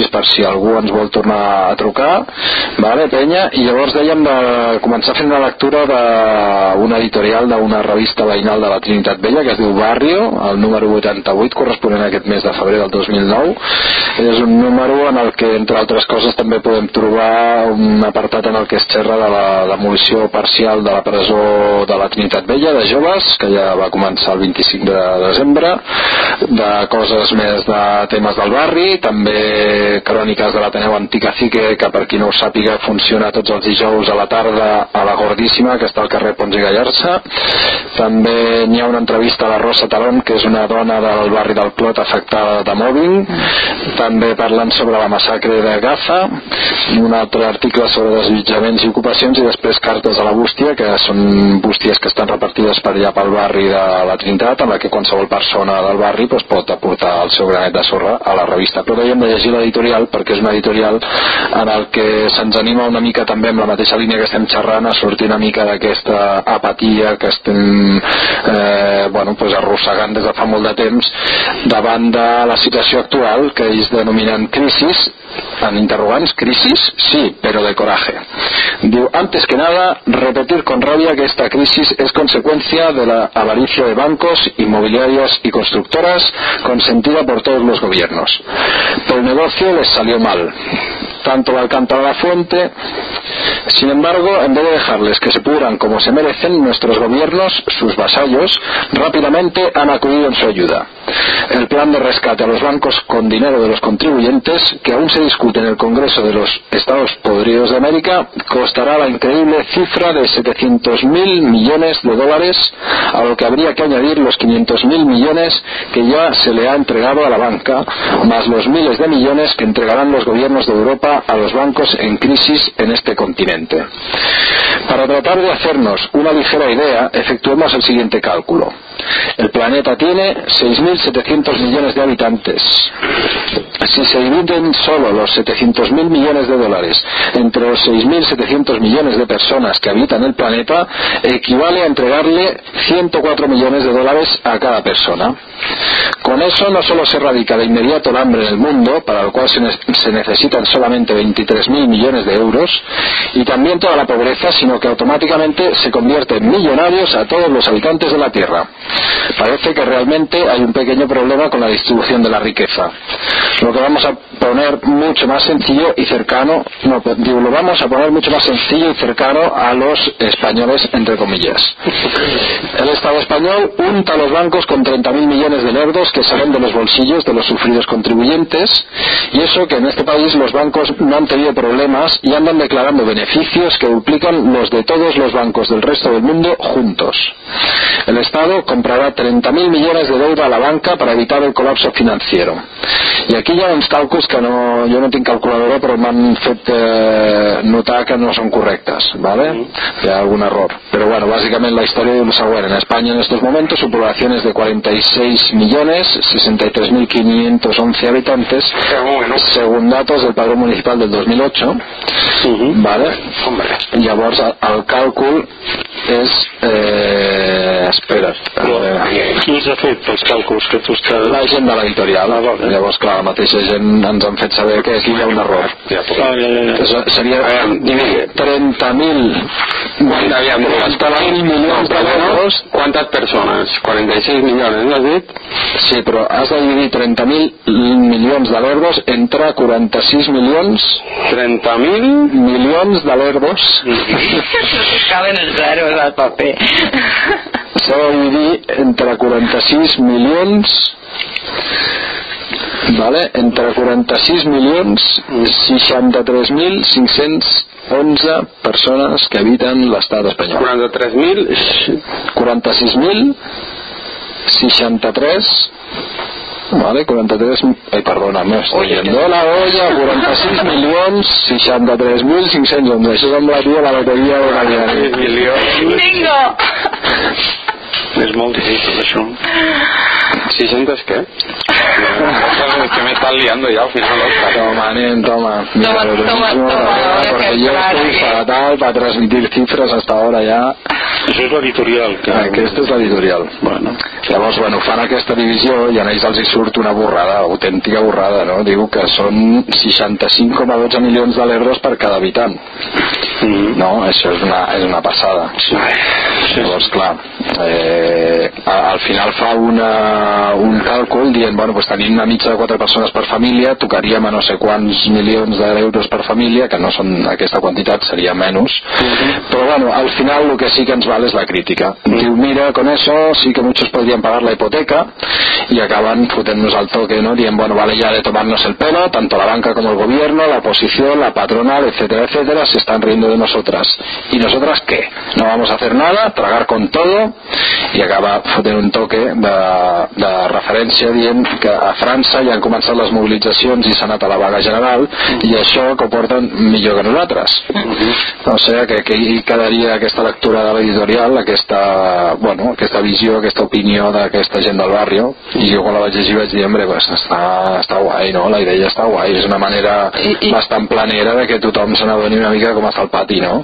933177366 per si algú ens vol tornar a trucar, vale, penya, i llavors dèiem de començar fent una lectura d'una editorial d'una revista veïnal de la Trinitat Vella que es diu Barrio, el número 88 corresponent a aquest mes de febrer del 2009 és un número en el que entre altres coses també podem trobar un apartat en el que es xerra de la demolició parcial de la presó de la Trinitat Vella de joves, que ja va començar el 25 de desembre de coses més de temes del barri també cròniques de l'Ateneu Anticacique que per qui no ho sàpiga funciona tots els dijous a la tarda a la Gordíssima que està al carrer Pons i Gallarça. També n'hi ha una entrevista a la Rosa Talón que és una dona del barri del Clot afectada de mòbbing també parlant sobre la massacre de Gaza un altre article sobre desallotjaments i ocupacions i després cartes a la bústia que són bústies que estan repartides per allà pel barri de la Trinitat en la que qualsevol persona del barri doncs, pot aportar el seu granet de sorra a la revista. Però dèiem de llegir l'editorial perquè és una editorial en el que se'ns anima una mica també amb la mateixa línia que estem xerrant a sortir una mica d'aquesta apatia que estem eh, bueno, pues arrossegant des de fa molt de temps davant de la situació actual que ells denominen crisis en interrogants, crisis, sí, pero de coraje. Antes que nada, repetir con rabia que esta crisis es consecuencia de la avaricia de bancos, inmobiliarias y constructoras consentida por todos los gobiernos. Pero el negocio les salió mal. Tanto la alcantarilla la fuente. Sin embargo, en vez de dejarles que se pudran como se merecen, nuestros gobiernos, sus vasallos, rápidamente han acudido en su ayuda. El plan de rescate a los bancos con dinero de los contribuyentes, que aún se discute en el Congreso de los Estados Podridos de América, costará la increíble cifra de 700.000 millones de dólares, a lo que habría que añadir los 500.000 millones que ya se le ha entregado a la banca, más los miles de millones que entregarán los gobiernos de Europa a los bancos en crisis en este continente. Para tratar de hacernos una ligera idea, efectuemos el siguiente cálculo. El planeta tiene 6.700 millones de habitantes. Si se dividen solo los 700.000 millones de dólares entre los 6.700 millones de personas que habitan el planeta, equivale a entregarle 104 millones de dólares a cada persona. Con eso no solo se erradica de inmediato el hambre en el mundo, para lo cual se, ne- se necesitan solamente 23.000 millones de euros, y también toda la pobreza, sino que automáticamente se convierte en millonarios a todos los habitantes de la Tierra. Parece que realmente hay un pequeño problema con la distribución de la riqueza. Lo que vamos a poner mucho más sencillo y cercano, no, pues, digo, lo vamos a poner mucho más sencillo y cercano a los españoles, entre comillas. El Estado español unta los bancos con 30.000 millones de lerdos que salen de los bolsillos de los sufridos contribuyentes y eso que en este país los bancos no han tenido problemas y andan declarando beneficios que duplican los de todos los bancos del resto del mundo juntos. El Estado comprará 30.000 millones de deuda a la banca para evitar el colapso financiero. I aquí hi ha uns càlculs que no, jo no tinc calculadora però m'han fet eh, notar que no són correctes, ¿vale? Hi ha algun error. Pero bueno, básicamente la historia diu lo següent. En España en estos momentos su población es de 46 millones, 63.511 habitantes, según datos del padrón municipal del 2008, ¿vale? Llavors el, el càlcul és... Eh, espera't. Qui els ha fet els càlculs que tu estàs... La gent de l'editorial. Llavors, clar, la mateixa gent ens han fet saber que aquí hi ha un error. Ah, ja, ja, ja. Seria 30.000 Aviam, 30.000 milions de euros. ¿Cuántas personas? 46 millones, ¿no has dicho? Sí, però has de dividir 30.000 milions de l'euros entre 46 milions 30.000 milions de. No se caben els zeros al paper. S'ha de dividir entre 46 milions vale? entre 46 milions 63.511 persones que habiten l'estat espanyol 43.000 46.000 63 Vale, 43... Ai, perdona, me estoy yendo la olla. 46 milions 63.511. Això sembla, tio, la loteria de Navidad. Bingo! És molt difícil, això. 600 qué? que me estás liando ya al final. Toma, nen, toma. Toma, lo toma, mismo, toma, ahora Porque que yo claro estoy fatal para transmitir cifras hasta ahora ya. Això és l'editorial. Que... Aquesta és l'editorial. Bueno. Llavors, bueno, fan aquesta divisió i a ells els hi surt una borrada, autèntica borrada, no? Diu que són 65,12 milions de l'euros per cada habitant. Mm. No, això és una, és una passada. Sí. Llavors, clar, eh, al final fa una, un càlcul dient, bueno, pues tenim una mitja de quatre persones per família, tocaríem a no sé quants milions d'euros per família, que no són aquesta quantitat, seria menys, pero bueno, al final lo que sí que ens val es la crítica. Diu, mira, con eso sí que muchos podrían pagar la hipoteca y acaban fotent-nos al toque, ¿no? Dient, bueno, vale ya de tomarnos el pelo, tanto la banca como el gobierno, la oposición, la patronal, etcétera, etcétera, se están riendo de nosotras. ¿Y nosotras qué? No vamos a hacer nada, tragar con todo i acaba fotent un toque de, de referència dient que a França ja han començat les mobilitzacions i s'ha anat a la vaga general i això que ho porten millor que nosaltres o sigui que, que hi quedaria aquesta lectura de l'editorial aquesta, bueno, aquesta visió, aquesta opinió d'aquesta gent del barri i jo quan la vaig llegir vaig dir hombre, pues està, està guai, no? la idea està guai és una manera I- i- bastant planera de que tothom se n'adoni una mica com està el pati no?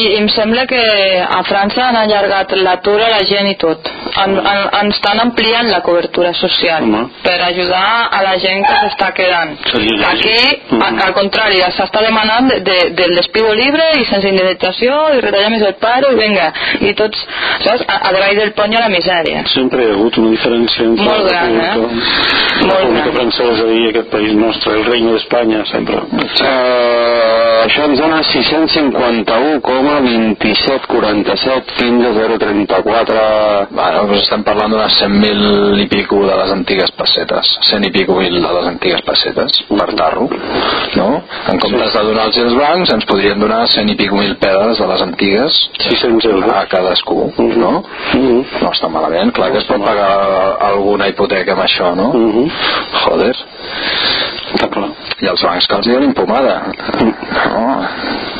I em sembla que a França han allargat l'atur a la gent i tot. en, en, ens estan ampliant la cobertura social Home. per ajudar a la gent que s'està quedant. Aquí, Mhm. a- al contrari, s'està demanant de, de, del despido libre i sense indemnització i retallar més el paro i vinga, i tots, saps, a, a davall del pony a la misèria. Sempre hi ha hagut una diferència entre Molt la gran, República, eh? la Molt República gran. Francesa i aquest país nostre, el Regne d'Espanya, sempre. Eh, això ens dona 651,2747 fins a 034 Bueno, doncs estem parlant d'unes 100.000 i pico de les antigues pessetes. 100 i pico mil de les antigues pessetes, per tarro. No? En comptes de donar-los els bancs, ens podrien donar 100 i pico mil pedes de les antigues 600 euros. a cadascú, no? Mhm. No està malament, clar que es pot pagar alguna hipoteca amb això, no? Mhm. Joder. Està clar. I els bancs que els diuen pomada. No.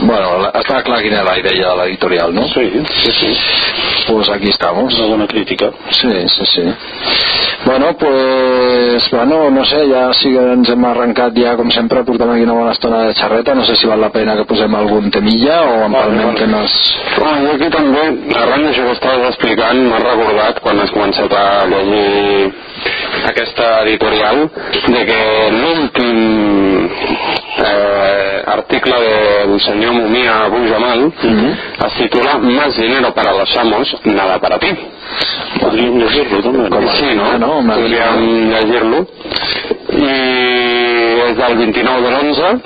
Bueno, la- està clar quina era la idea de l'editorial, no? Sí, sí, sí. Pues aquí estamos. Una bona crítica. Sí, sí, sí. Bueno, pues, bueno, no sé, ja sí que ens hem arrencat ja, com sempre, portem aquí una bona estona de xerreta, no sé si val la pena que posem algun temilla o empalment vale. que no és... Bueno, jo aquí també, arran d'això que estaves explicant, m'ha recordat quan has començat a llegir aquesta editorial de que l'últim eh, article del senyor Mumia Abu Jamal es titula Más dinero para los amos, nada para ti. Podríem llegir-lo també. Com sí, no? Ah, no, Podríem llegir-lo. I és del 29 de l'11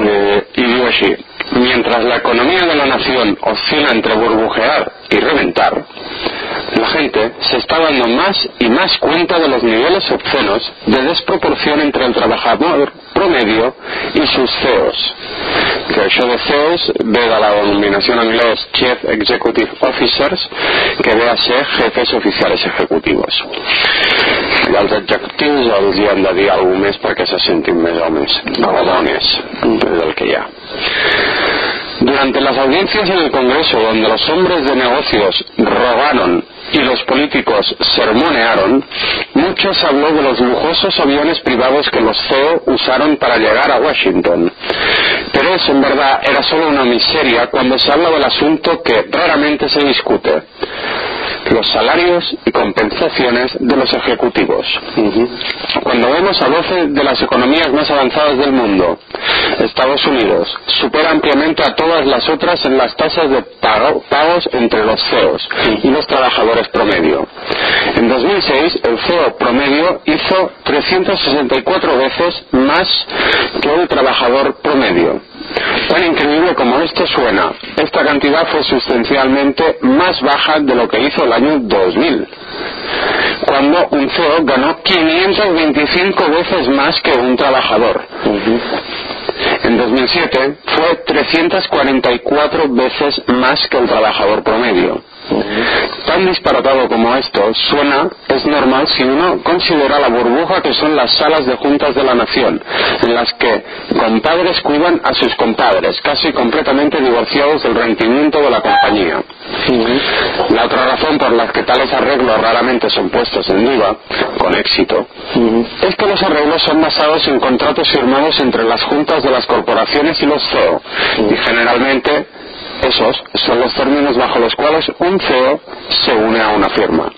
eh, y digo así, mientras la economía de la nación oscila entre burbujear y reventar, la gente se está dando más y más cuenta de los niveles obscenos de desproporción entre el trabajador promedio y sus CEOs. Que això de CEOs ve de la denominació en anglès Chief Executive Officers, que ve a ser jefes oficiales ejecutivos. I els adjectius els hi han de dir alguna més perquè se sentin més homes, balones, del que hi ha. Durante las audiencias en el Congreso, donde los hombres de negocios rogaron y los políticos sermonearon, mucho se habló de los lujosos aviones privados que los CEO usaron para llegar a Washington. Pero eso en verdad era solo una miseria cuando se habla del asunto que raramente se discute. Los salarios y compensaciones de los ejecutivos. Cuando vemos a 12 de las economías más avanzadas del mundo, Estados Unidos supera ampliamente a todas las otras en las tasas de pago- pagos entre los CEOs y los trabajadores promedio. En 2006, el CEO promedio hizo 364 veces más que el trabajador promedio. Tan increíble como esto suena, esta cantidad fue sustancialmente más baja de lo que hizo el año 2000, cuando un CEO ganó 525 veces más que un trabajador. En 2007 fue 344 veces más que el trabajador promedio. Tan disparatado como esto suena, es normal si uno considera la burbuja que son las salas de juntas de la nación, en las que compadres cuidan a sus compadres, casi completamente divorciados del rendimiento de la compañía. La otra razón por la que tales arreglos raramente son puestos en duda, con éxito, es que los arreglos son basados en contratos firmados entre las juntas de las corporaciones y los CEO, y generalmente esos son los términos bajo los cuales un CEO se une a una firma.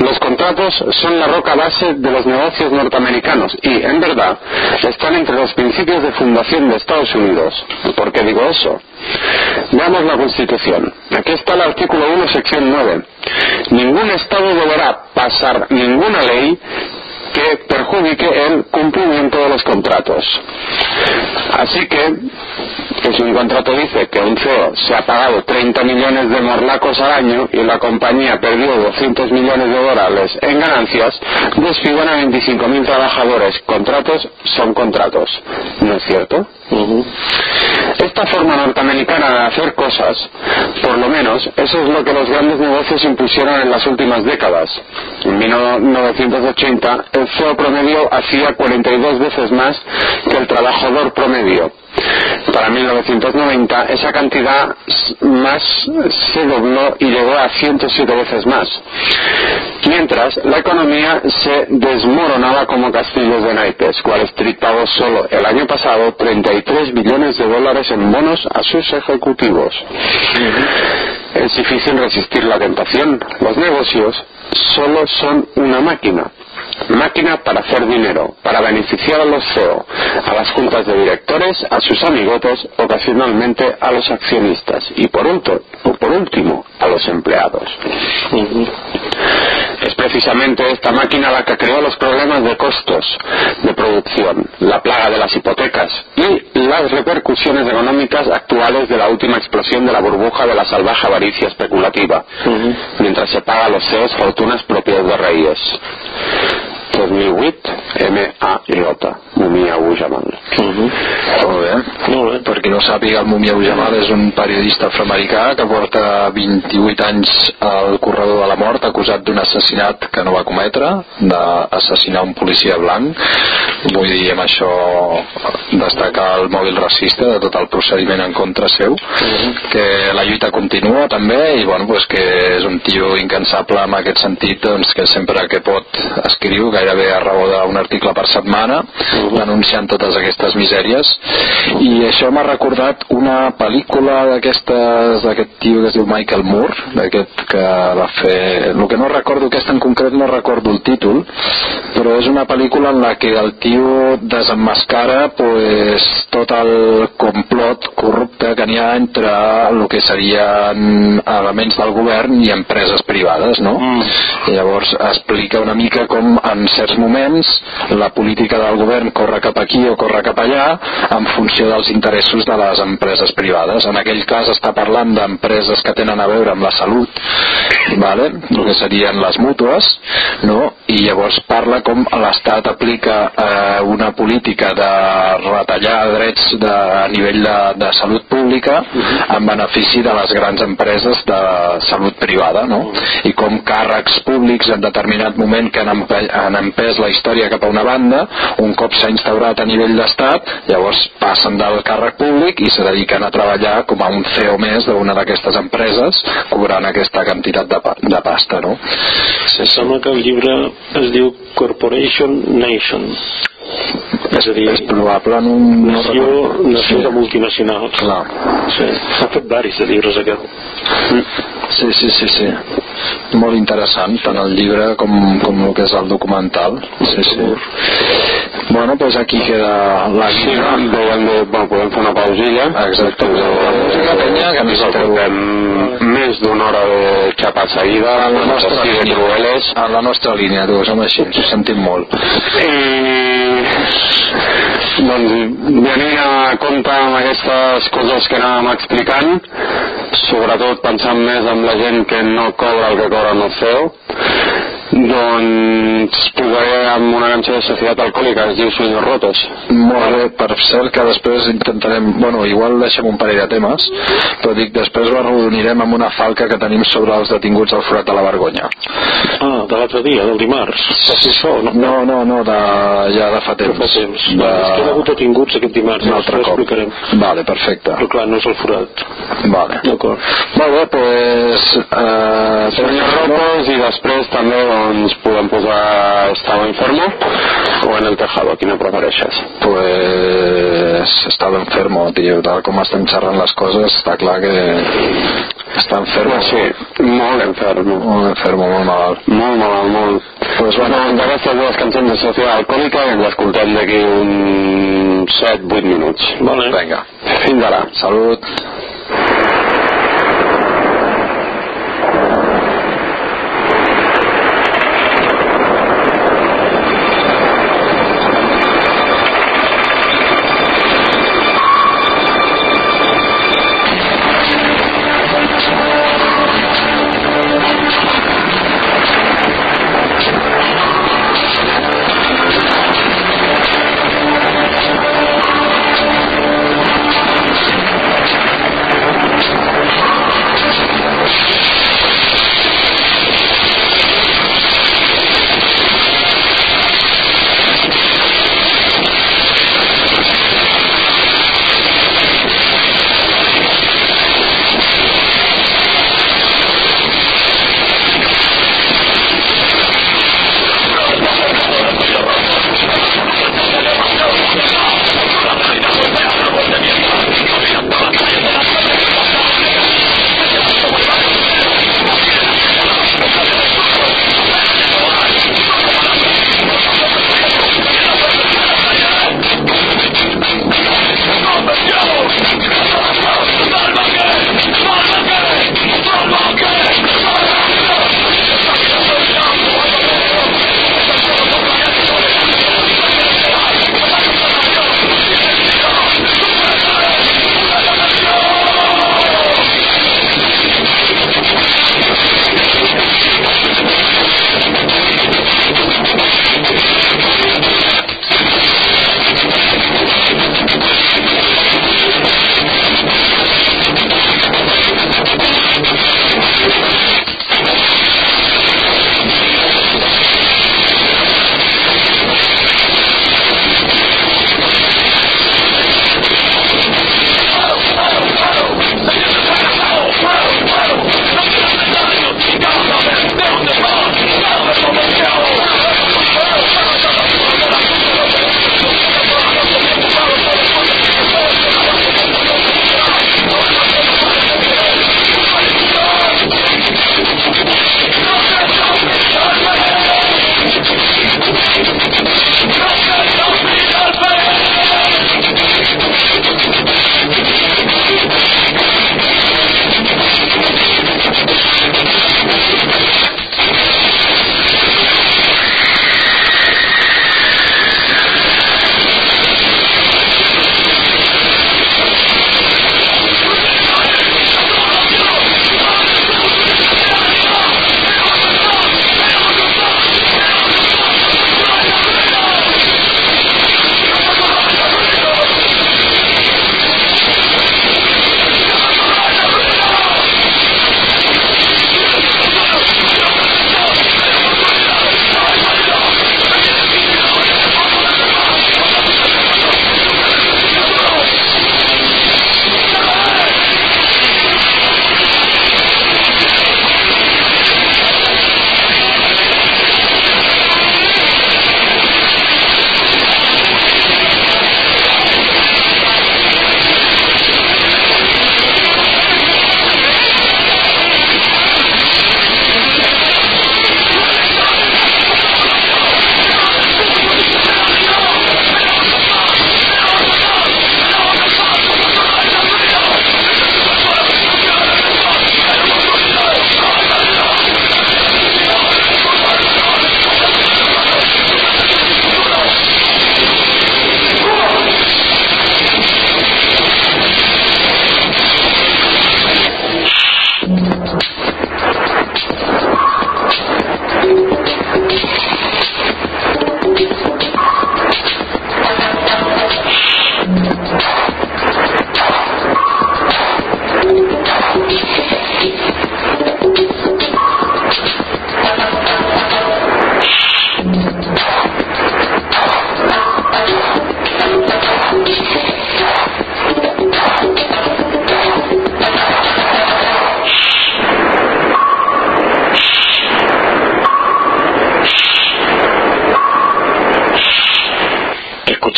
Los contratos son la roca base de los negocios norteamericanos y, en verdad, están entre los principios de fundación de Estados Unidos. ¿Por qué digo eso? Veamos la Constitución. Aquí está el artículo 1, sección 9. Ningún Estado deberá pasar ninguna ley que perjudique el cumplimiento de los contratos. Así que, que si un contrato dice que un CEO se ha pagado 30 millones de morlacos al año y la compañía perdió 200 millones de dólares en ganancias, despidan a 25.000 trabajadores. Contratos son contratos. ¿No es cierto? Esta forma norteamericana de hacer cosas, por lo menos, eso es lo que los grandes negocios impusieron en las últimas décadas. En 1980, el CEO promedio hacía 42 veces más que el trabajador promedio. Para 1990 esa cantidad más se dobló y llegó a 107 veces más. Mientras la economía se desmoronaba como castillos de naipes. Wall Street solo el año pasado 33 billones de dólares en bonos a sus ejecutivos. es difícil resistir la tentación. Los negocios solo son una máquina. Máquina para hacer dinero, para beneficiar a los CEO, a las juntas de directores, a sus amigotes, ocasionalmente a los accionistas y por, último, por último a los empleados. Es precisamente esta máquina la que creó los problemas de costos de producción, la plaga de las hipotecas y las repercusiones económicas actuales de la última explosión de la burbuja de la salvaje avaricia especulativa, mientras se paga a los CEOs fortunas propias de reyes. 2008, M-A-J, Mumia Ujamal. Molt bé. Molt bé. Per qui no sàpiga, el Mumia Ujamal és un periodista afroamericà que porta 28 anys al corredor de la mort acusat d'un assassinat que no va cometre, d'assassinar un policia blanc. Vull dir amb això destacar el mòbil racista de tot el procediment en contra seu, que la lluita continua també i bueno, pues que és un tio incansable en aquest sentit doncs, que sempre que pot escriu gairebé a raó d'un article per setmana denunciant totes aquestes misèries i això m'ha recordat una pel·lícula d'aquestes d'aquest tio que es diu Michael Moore d'aquest que va fer el que no recordo aquesta en concret no recordo el títol però és una pel·lícula en la que el tio desemmascara pues, tot el complot corrupte que n'hi ha entre el que serien elements del govern i empreses privades no? Mm. I llavors explica una mica com en certs moments la política del govern corre cap aquí o corre cap allà en funció dels interessos de les empreses privades. En aquell cas està parlant d'empreses que tenen a veure amb la salut, vale? el que serien les mútues, no? i llavors parla com l'Estat aplica eh, una política de retallar drets de, a nivell de, de salut pública en benefici de les grans empreses de salut privada no? i com càrrecs públics en determinat moment que han, han empès la història cap a una banda un cop s'ha instaurat a nivell d'estat llavors passen del càrrec públic i se dediquen a treballar com a un CEO més d'una d'aquestes empreses cobrant aquesta quantitat de, pa de pasta no? Se sembla que el llibre es diu Corporation Nation. És a dir, és probable no, no nació, nació de multinacionals. Clar. Sí. S'ha fet varis de llibres aquest. Sí, sí, sí, sí. Molt interessant, tant el llibre com, com el que és el documental. Sí, sí. Bueno, doncs aquí queda la Sí, guia. veiem de, bueno, podem fer una pausilla. Exacte, poseu la música, penya, que Ens portem més d'una hora de xapa seguida, En la amb nostra de línia, en la nostra línia, tu, som així, ens sentim molt. I doncs venint a compte amb aquestes coses que anàvem explicant, sobretot pensant més en la gent que no cobra el que cobra el CEO, doncs posaré amb una cançó de Societat Alcohòlica que es diu Sueños Rotos. Molt bé, per cert que després intentarem, bueno, igual deixem un parell de temes, però dic, després ho arrodonirem amb una falca que tenim sobre els detinguts al forat de la Vergonya. Ah, de l'altre dia, del dimarts. Ser això, no? No, no, no, de, ja de fa De temps. fa temps. De... De... És que hi ha hagut detinguts aquest dimarts, Un ja altre cop. explicarem. Vale, perfecte. Però clar, no és el forat. Vale. D'acord. Molt bé, doncs... Eh, Sueños Rotos i després també doncs, podem posar Estado Enfermo o En el Tejado, quina prefereixes? Pues estava enfermo, tio, tal com estem xerrant les coses, està clar que està enfermo. Sí, molt enfermo. Molt enfermo, molt malalt. Molt malalt, molt. Pues Bueno, doncs aquestes dues cançons de Societat Alcohòlica i ens escoltem d'aquí uns 7-8 minuts. Vale. Vinga, Fins ara. salut.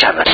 Jabir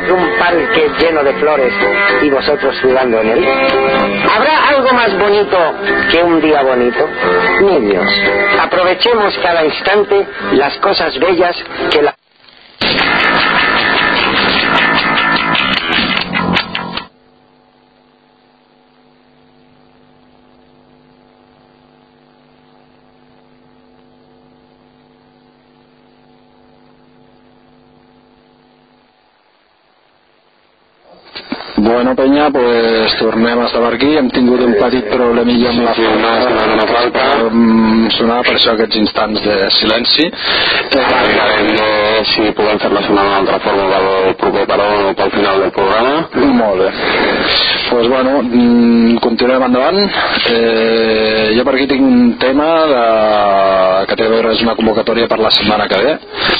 que un parque lleno de flores y vosotros jugando en él? ¿Habrá algo más bonito que un día bonito? Niños, aprovechemos cada instante las cosas bellas que la... Bueno, penya, pues tornem a estar per aquí. Hem tingut un petit problemilla amb la Sí, una- una- una falta. Um, sonava per això aquests instants de silenci. Ara mirarem de si podem fer-la sonar d'una altra forma pel proper paró pel final del programa. Molt bé. pues bueno, mm, continuem endavant. Eh, jo per aquí tinc un tema de... que té a veure, és una convocatòria per la setmana que ve.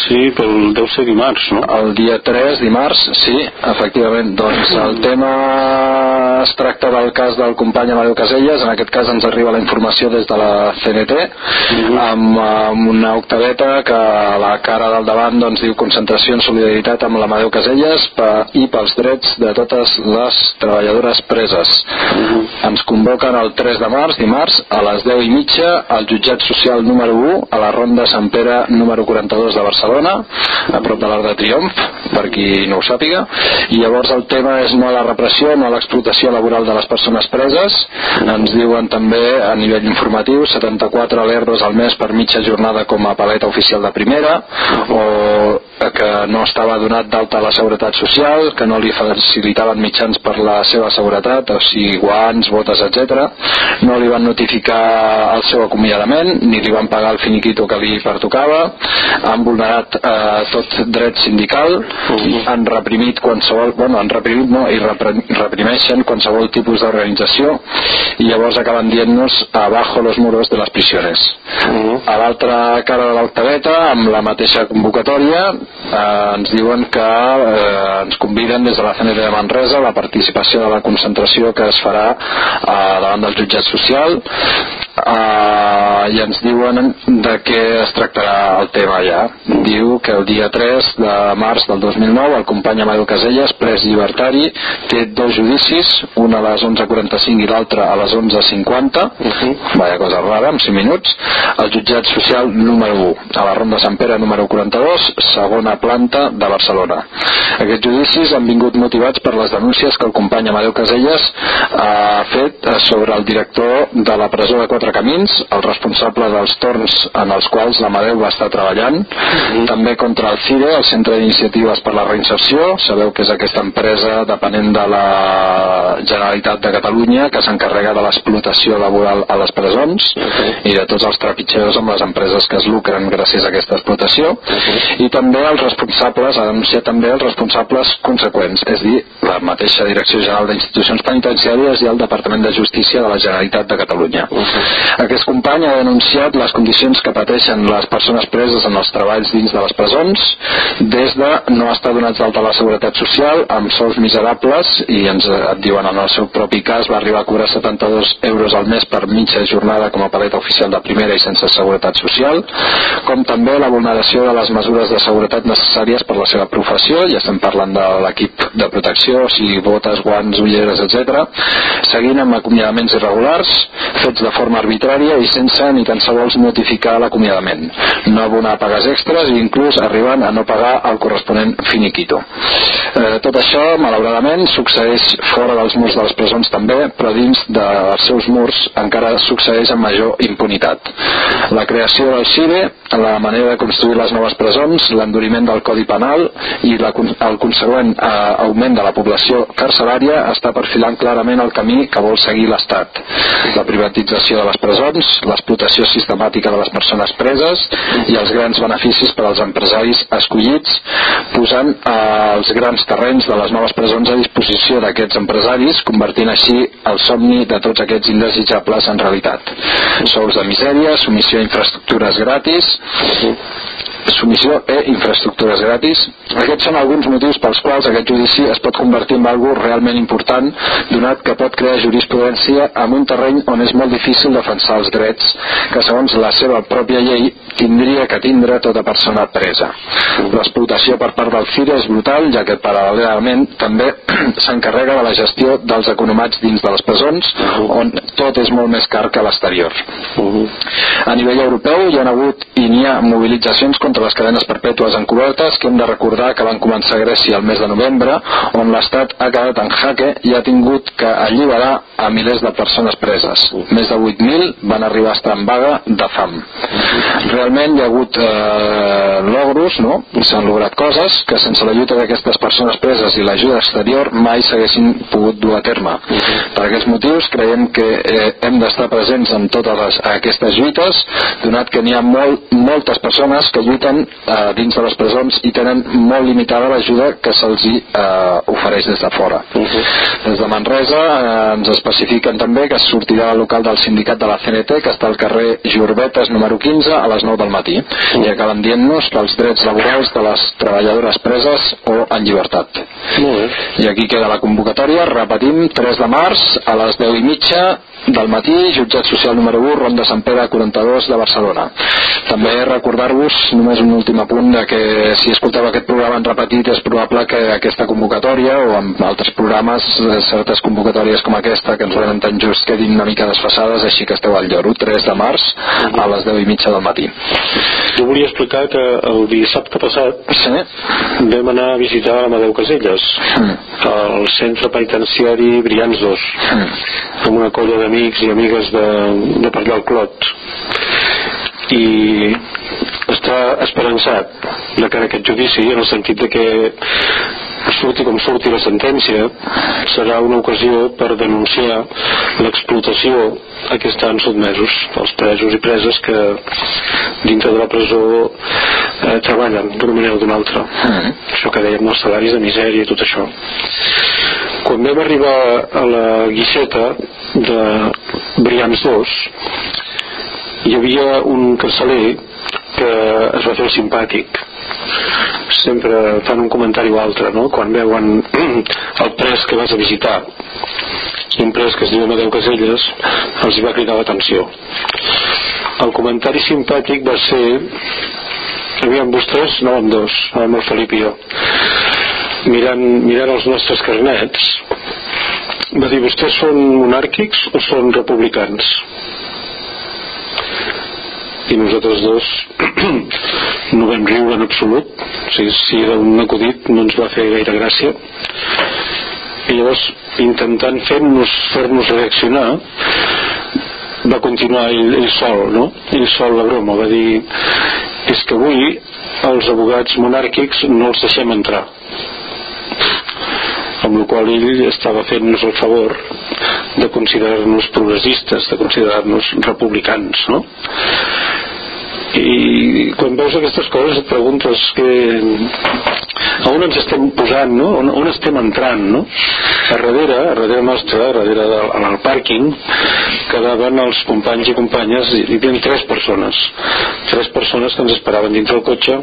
Sí, pel deu ser dimarts, no? El dia 3, dimarts, sí, efectivament. Doncs el tema มา es tracta del cas del company Amadeu Caselles. En aquest cas ens arriba la informació des de la CNT amb, amb una octaveta que a la cara del davant doncs, diu concentració en solidaritat amb l'Amadeu Caselles pe- i pels drets de totes les treballadores preses. Ens convoquen el 3 de març, dimarts, a les 10 i mitja al jutjat social número 1 a la Ronda Sant Pere número 42 de Barcelona, a prop de l'Arc de Triomf, per qui no ho sàpiga. I llavors el tema és no a la repressió, no a l'explotació laboral de les persones preses. Ens diuen també a nivell informatiu 74 alerdos al mes per mitja jornada com a paleta oficial de primera o que no estava donat d'alta a la Seguretat Social, que no li facilitaven mitjans per la seva seguretat, o sigui, guants, botes, etc. No li van notificar el seu acomiadament, ni li van pagar el finiquito que li pertocava, han vulnerat eh, tot dret sindical, han reprimit qualsevol, bueno, han reprimit no, i reprimeixen qualsevol tipus d'organització i llavors acaben dient-nos abajo los muros de les prisiones. A l'altra cara de l'altabeta, amb la mateixa convocatòria, eh, ens diuen que eh, ens conviden des de la CNT de Manresa la participació de la concentració que es farà eh, davant del jutjat social eh, i ens diuen de què es tractarà el tema ja. Diu que el dia 3 de març del 2009 el company Amadeu Caselles, pres llibertari, té dos judicis, un a les 11.45 i l'altre a les 11.50, uh -huh. vaya cosa rara, en 5 minuts, el jutjat social número 1, a la Ronda Sant Pere número 42, segona planta de Barcelona. Aquests judicis han vingut motivats per les denúncies que el company Amadeu Caselles ha fet sobre el director de la presó de Quatre Camins, el responsable dels torns en els quals l'Amadeu va estar treballant, uh -huh. també contra el CIRE, el Centre d'Iniciatives per la Reinserció, sabeu que és aquesta empresa dependent de la Generalitat de Catalunya que s'encarrega de l'explotació laboral a les presons uh -huh. i de tots els trepitjadors amb les empreses que es lucren gràcies a aquesta explotació uh -huh. i també els responsables, ha denunciat també els responsables conseqüents, és dir, la mateixa Direcció General d'Institucions Penitenciàries i el Departament de Justícia de la Generalitat de Catalunya. Uh -huh. Aquest company ha denunciat les condicions que pateixen les persones preses en els treballs dins de les presons, des de no estar donats d'alta a la Seguretat Social amb sous miserables i ens et diuen en el seu propi cas va arribar a cobrar 72 euros al mes per mitja jornada com a paleta oficial de primera i sense Seguretat Social, com també la vulneració de les mesures de seguretat necessàries per la seva professió, ja estem parlant de l'equip de protecció, o sigui botes, guants, ulleres, etc, seguint amb acomiadaments irregulars, fets de forma arbitrària i sense ni tan sols notificar l'acomiadament, no abonar pagues extres i inclús arribant a no pagar el corresponent finiquito. Eh, tot això, malauradament, succeeix fora dels murs de les presons també, però dins dels seus murs encara succeeix amb major impunitat. La creació del CIBE, la manera de construir les noves presons, l'enduriment del Codi Penal i la, el consegüent eh, augment de la població carcerària està perfilant clarament el camí que vol seguir l'Estat. La privatització de les presons, l'explotació sistemàtica de les persones preses i els grans beneficis per als empresaris escollits, posant eh, els grans terrenys de les noves presons a disposició d'aquests empresaris, convertint així el somni de tots aquests indesitjables en realitat. Sous de misèria, submissió a infraestructures gratis, submissió e infraestructures gratis. Aquests són alguns motius pels quals aquest judici es pot convertir en algo realment important, donat que pot crear jurisprudència en un terreny on és molt difícil defensar els drets que segons la seva pròpia llei tindria que tindre tota persona presa. L'explotació per part del CIRE és brutal, ja que paral·lelament també s'encarrega de la gestió dels economats dins de les presons, on tot és molt més car que a l'exterior. A nivell europeu hi ha hagut i n'hi ha mobilitzacions contra les cadenes perpètues encobertes que hem de recordar que van començar a Grècia el mes de novembre, on l'Estat ha quedat en jaque i ha tingut que alliberar a milers de persones preses. Més de 8.000 van arribar a estar en vaga de fam. Realment hi ha hagut eh, logros, no? S'han lograt coses que sense la lluita d'aquestes persones preses i l'ajuda exterior mai s'haguessin pogut dur a terme. Per aquests motius creiem que eh, hem d'estar presents en totes les, aquestes lluites, donat que n'hi ha molt, moltes persones que lluiten eh, dins de les presons i tenen molt limitada l'ajuda que se'ls eh, ofereix des de fora. Uh -huh. Des de Manresa eh, ens especifiquen també que sortirà al local del sindicat de la CNT que està al carrer Jorbetes número 15 a les 9 del matí uh -huh. i acaben dient-nos pels drets laborals de les treballadores preses o en llibertat. Molt bé. I aquí queda la convocatòria, repetim, 3 de març a les 10 i mitja del matí, jutjat social número 1, Ronda Sant Pere 42 de Barcelona. També recordar-vos només un últim apunt de que si escolteu aquest programa en repetit és probable que aquesta convocatòria o amb altres programes eh, certes convocatòries com aquesta que ens venen tan just quedin una mica desfasades així que esteu al lloro 3 de març a les 10 i mitja del matí Jo volia explicar que el dissabte passat sí? vam anar a visitar l'Amadeu Caselles Mm. al centre penitenciari Brians 2 Mm. amb una colla d'amics i amigues de, de per allà al Clot i està esperançat de cara a aquest judici en el sentit de que surti com surti la sentència serà una ocasió per denunciar l'explotació a què estan sotmesos els presos i preses que dintre de la presó eh, treballen d'una manera o d'una altra Mm. això que dèiem dels salaris de misèria i tot això quan vam arribar a la guixeta de Brians 2 hi havia un carceler que es va fer simpàtic. Sempre fan un comentari o altre no? quan veuen el pres que vas a visitar. Un pres que es diu Amadeu Caselles els va cridar l'atenció. El comentari simpàtic va ser aviam vostès anàvem dos anàvem el Felip i jo mirant, mirant els nostres carnets va dir vostès són monàrquics o són republicans i nosaltres dos no vam riure en absolut o sigui, si era un acudit no ens va fer gaire gràcia i llavors intentant fer-nos fer-nos reaccionar va continuar ell, ell sol no? ell sol la broma va dir és que avui els abogats monàrquics no els deixem entrar amb la qual ell estava fent-nos el favor de considerar-nos progressistes, de considerar-nos republicans, no? I quan veus aquestes coses et preguntes que a on ens estem posant, no? On, on estem entrant, no? A darrere, a darrere nostre, a darrere del, en el pàrquing, quedaven els companys i companyes, hi havia tres persones, tres persones que ens esperaven dintre el cotxe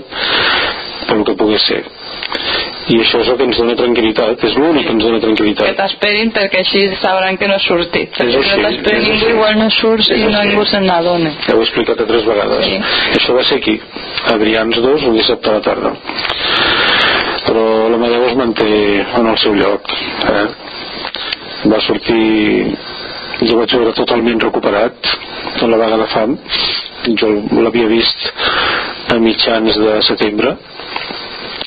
pel que pogués ser i això és el que ens dona tranquil·litat és l'únic que ens dona Que tranquil·litat t'esperin perquè així sabran que no has sortit. Perquè És així, ningú, així. igual no surts i no ningú se'n n'adona. ho he explicat tres vegades Sí. això va ser aquí a Brians 2 el dissabte a la tarda però l'Amadeu es manté en el seu lloc eh? va sortir jo vaig veure totalment recuperat de la vaga de fam jo l'havia vist a mitjans de setembre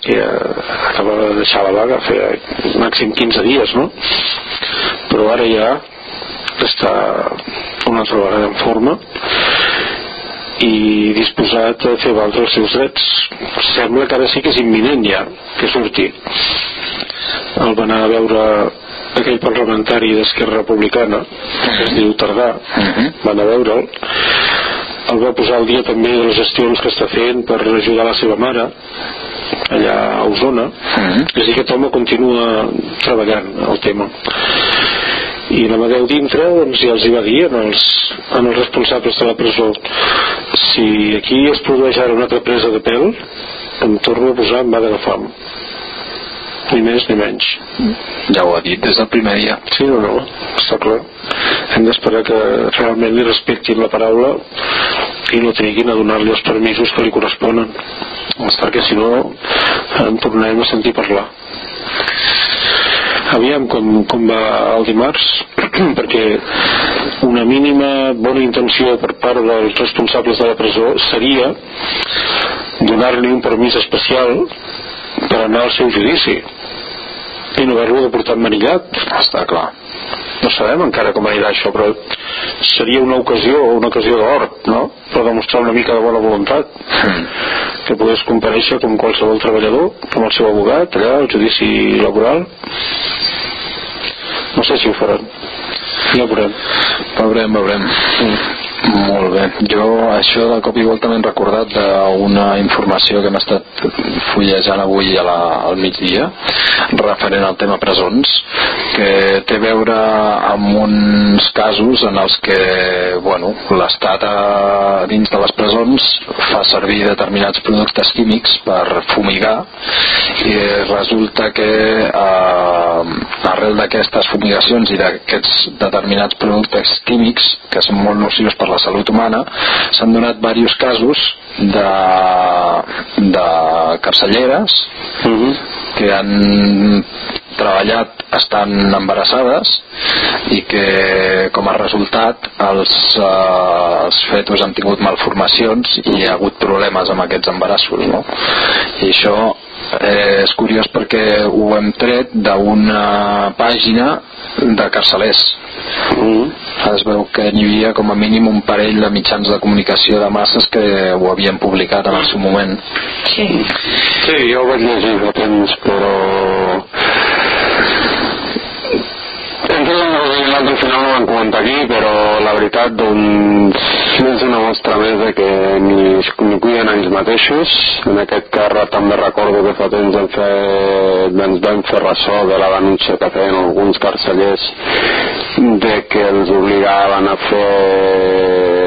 que eh, acabava de deixar la vaga feia màxim 15 dies no? però ara ja està una altra vegada en forma i disposat a fer valdre els seus drets. Sembla que ara sí que és imminent ja que surti. El va anar a veure aquell parlamentari d'Esquerra Republicana que es diu Tardà. Va anar a veure'l el va posar al dia també de les gestions que està fent per ajudar la seva mare allà a Osona. És a dir que aquest home continua treballant el tema. I l'Amadeu dintre doncs ja els hi va dir en els, en els responsables de la presó. Si aquí es produeix ara una altra presa de pèl em torno a posar en de fam ni més ni menys Ja ho ha dit des del primer dia. sí o no? està clar hem d'esperar que realment li respectin la paraula i no triguin a donar-li els permisos que li corresponen perquè si no en tornarem a sentir parlar aviam com, com va el dimarts perquè una mínima bona intenció per part dels responsables de la presó seria donar-li un permís especial per anar al seu judici i no haver-lo de portar emmanillat Està clar. no sabem encara com anirà això però seria una ocasió una ocasió d'or no? per demostrar una mica de bona voluntat Mm. que pogués compareixer com qualsevol treballador com el seu abogat allà al judici laboral no sé si ho faran ja ho veurem Veurem, veurem. Molt bé. Jo això de cop i volta m'he recordat d'una informació que hem estat fullejant avui a la, al migdia referent al tema presons que té a veure amb uns casos en els que bueno, l'Estat dins de les presons fa servir determinats productes químics per fumigar i resulta que eh, arrel d'aquestes fumigacions i d'aquests determinats productes químics que són molt nocius per la salut humana s'han donat diversos casos de, de carcelleres que han treballat estan embarassades i que com a resultat els, eh, els fetos han tingut malformacions i hi ha hagut problemes amb aquests embarassos no? i això eh, és curiós perquè ho hem tret d'una pàgina de carcelers mm. es veu que n'hi havia com a mínim un parell de mitjans de comunicació de masses que ho havien publicat en el seu moment sí, sí jo ho vaig llegir temps però nosaltres al final no vam comentar aquí, però la veritat doncs és una mostra més de que ni, ni cuiden ells mateixos. En aquest cas també recordo que fa temps vam fer, ens vam fer ressò de la denúncia que feien alguns carcellers de que els obligaven a fer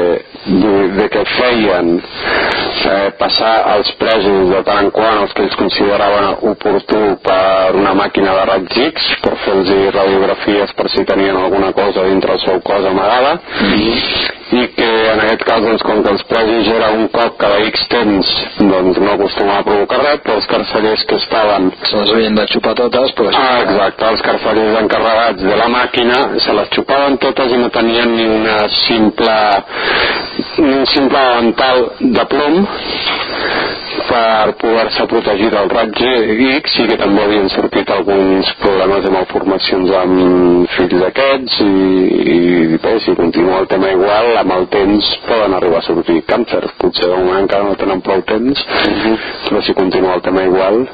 de, de que feien eh, passar els presos de tant en quant els que ells consideraven oportú per una màquina de raigs X per fer-los radiografies per si tenien alguna cosa dintre el seu cos amagada. Mm -hmm i que en aquest cas doncs, com que els presos era un cop cada X temps doncs no acostumava a provocar res però els carcellers que estaven se les havien de xupar totes pues... ah, exacte, els carcellers encarregats de la màquina se les xupaven totes i no tenien ni una simple ni un simple avantal de plom per poder-se protegir del raig X i que també havien sortit alguns problemes de malformacions amb fills d'aquests i, i bé, si continua el tema igual amb el temps poden arribar a sortir càncers potser de moment encara no tenen prou temps mhm. -huh. però si continua el tema igual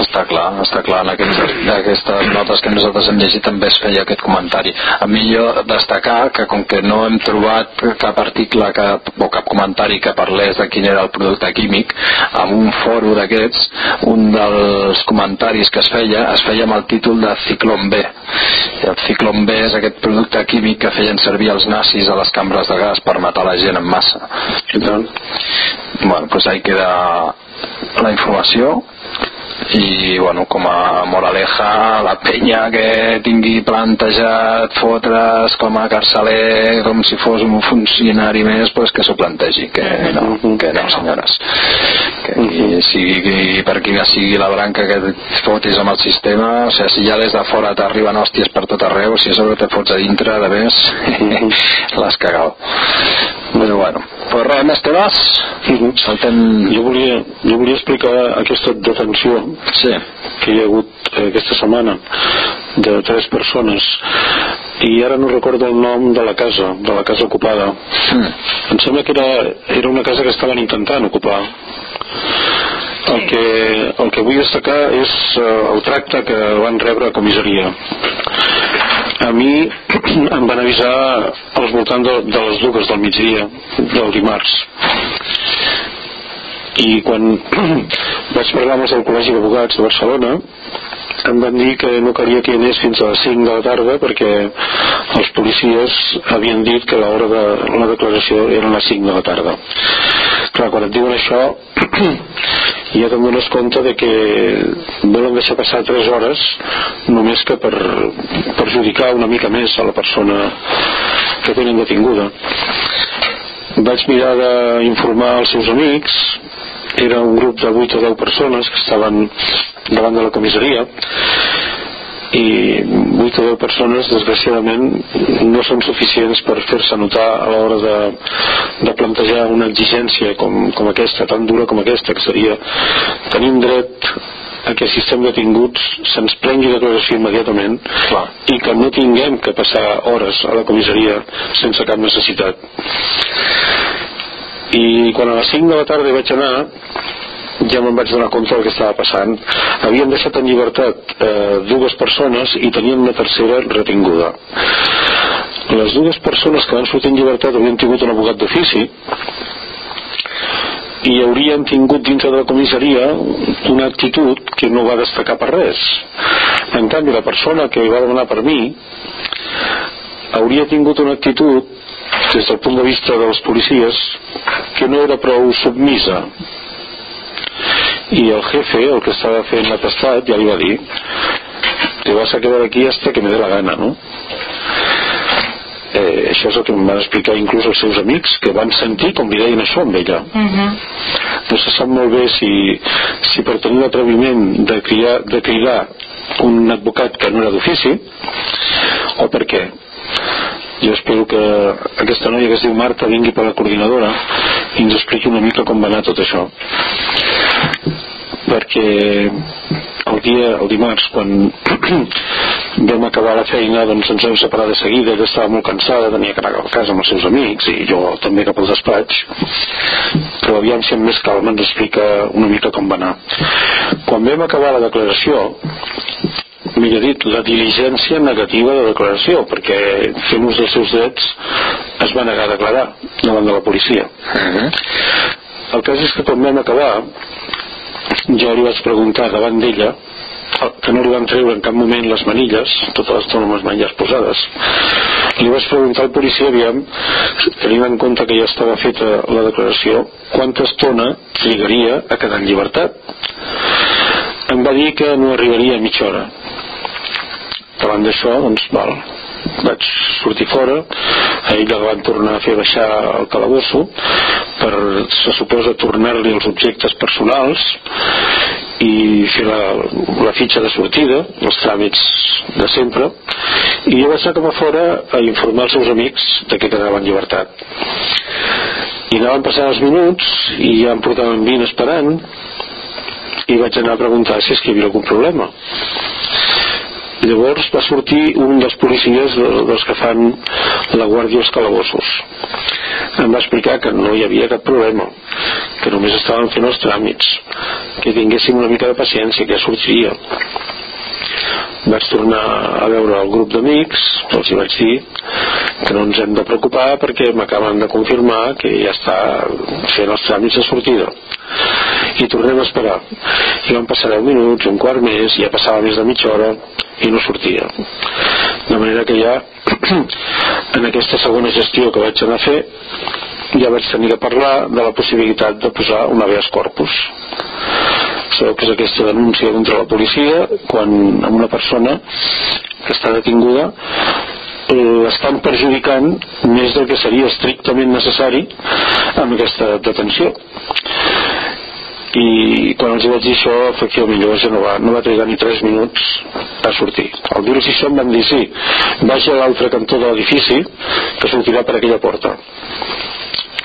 està clar, està clar en aquest, aquestes notes que nosaltres hem llegit també es feia aquest comentari a mi jo destacar que com que no hem trobat cap article cap, o cap comentari que parlés de quin era el producte químic en un foro d'aquests un dels comentaris que es feia es feia amb el títol de Ciclón B el Ciclón B és aquest producte químic que feien servir els nazis a les cambres de gas per matar la gent en massa. Bueno, pues ahí queda la informació i bueno, com a moraleja la penya que tingui plantejat fotre's com a carceler com si fos un funcionari més pues que s'ho plantegi que no, que no senyores. Que sigui per quina sigui la branca que et fotis amb el sistema o sigui, si ja des de fora t'arriben hòsties per tot arreu si a sobre te fots a dintre de més l'has cagat. Però bueno, pues res més temes. Saltem... jo volia, jo volia explicar aquesta detenció sí. que hi ha hagut eh, aquesta setmana de tres persones. I ara no recordo el nom de la casa de la casa ocupada. Mm. em sembla que era, era una casa que estaven intentant ocupar. El que, el que vull destacar és eh, el tracte que van rebre a comissaria. A mi em van avisar als voltant de, de les dues del migdia del dimarts i quan vaig parlar amb del Col·legi d'Advocats de Barcelona em van dir que no calia que anés fins a les 5 de la tarda perquè els policies havien dit que l'hora de la declaració eren les 5 de la tarda. Clar, quan et diuen això ja te'n dones compte de que volen deixar passar 3 hores només que per perjudicar una mica més a la persona que tenen detinguda. Vaig mirar d'informar els seus amics era un grup de 8 o 10 persones que estaven davant de la comissaria i 8 o 10 persones desgraciadament no són suficients per fer-se notar a l'hora de, de plantejar una exigència com, com aquesta, tan dura com aquesta que seria tenir un dret a que si estem detinguts se'ns prengui declaració immediatament Clar. i que no tinguem que passar hores a la comissaria sense cap necessitat i quan a les 5 de la tarda vaig anar ja me'n vaig donar compte del que estava passant. Havien deixat en llibertat eh, dues persones i tenien una tercera retinguda. Les dues persones que van sortir en llibertat havien tingut un abogat d'ofici i haurien tingut dintre de la comissaria una actitud que no va destacar per res. En canvi la persona que va demanar per mi hauria tingut una actitud des del punt de vista dels policies que no era prou submisa i el jefe, el que estava fent l'atestat, ja li va dir te vas a quedar aquí hasta que me dé la gana no? eh, això és el que em van explicar inclús els seus amics que van sentir com li deien això amb ella uh -huh. no se sap molt bé si, si per tenir l'atreviment de, cridar, de cridar un advocat que no era d'ofici o per què jo espero que aquesta noia que es diu Marta vingui per la coordinadora i ens expliqui una mica com va anar tot això. Perquè el dia, el dimarts quan vam acabar la feina doncs ens vam separar de seguida ella estava molt cansada, tenia que anar a casa amb els seus amics i jo també cap al despatx. Però aviam si amb més calma ens explica una mica com va anar. Quan vam acabar la declaració millor dit, la diligència negativa de declaració, perquè fent ús dels seus drets es va negar a declarar davant de la policia. Uh -huh. El cas és que quan vam acabar, jo li vaig preguntar davant d'ella que no li van treure en cap moment les manilles, totes les les manilles posades. Li vaig preguntar al policia, aviam, tenint en compte que ja estava feta la declaració, quanta estona trigaria a quedar en llibertat. Em va dir que no arribaria a mitja hora davant d'això doncs val vaig sortir fora. A ella la van tornar a fer baixar el calabosso per, se suposa, tornar-li els objectes personals i fer la, la fitxa de sortida els tràmits de sempre. I jo vaig anar com a fora a informar els seus amics de que quedava en llibertat. I anaven passant els minuts i ja em portaven 20 esperant i vaig anar a preguntar si és que hi havia algun problema llavors va sortir un dels policies dels que fan la guàrdia als calabossos. Em va explicar que no hi havia cap problema que només estaven fent els tràmits que tinguéssim una mica de paciència que ja sortiria vaig tornar a veure el grup d'amics els vaig dir que no ens hem de preocupar perquè m'acaben de confirmar que ja està fent els tràmits de sortida. I tornem a esperar. I van passar 10 minuts, un quart més ja passava més de mitja hora i no sortia. De manera que ja en aquesta segona gestió que vaig anar a fer ja vaig tenir que parlar de la possibilitat de posar un habeas corpus sabeu que és aquesta denúncia contra la policia quan una persona que està detinguda l'estan perjudicant més del que seria estrictament necessari amb aquesta detenció. I quan els vaig dir això efectivament llavors ja no va, no va trigar ni 3 minuts a sortir. Al dir-los això em van dir sí vagi a l'altre cantó de l'edifici que sortirà per aquella porta.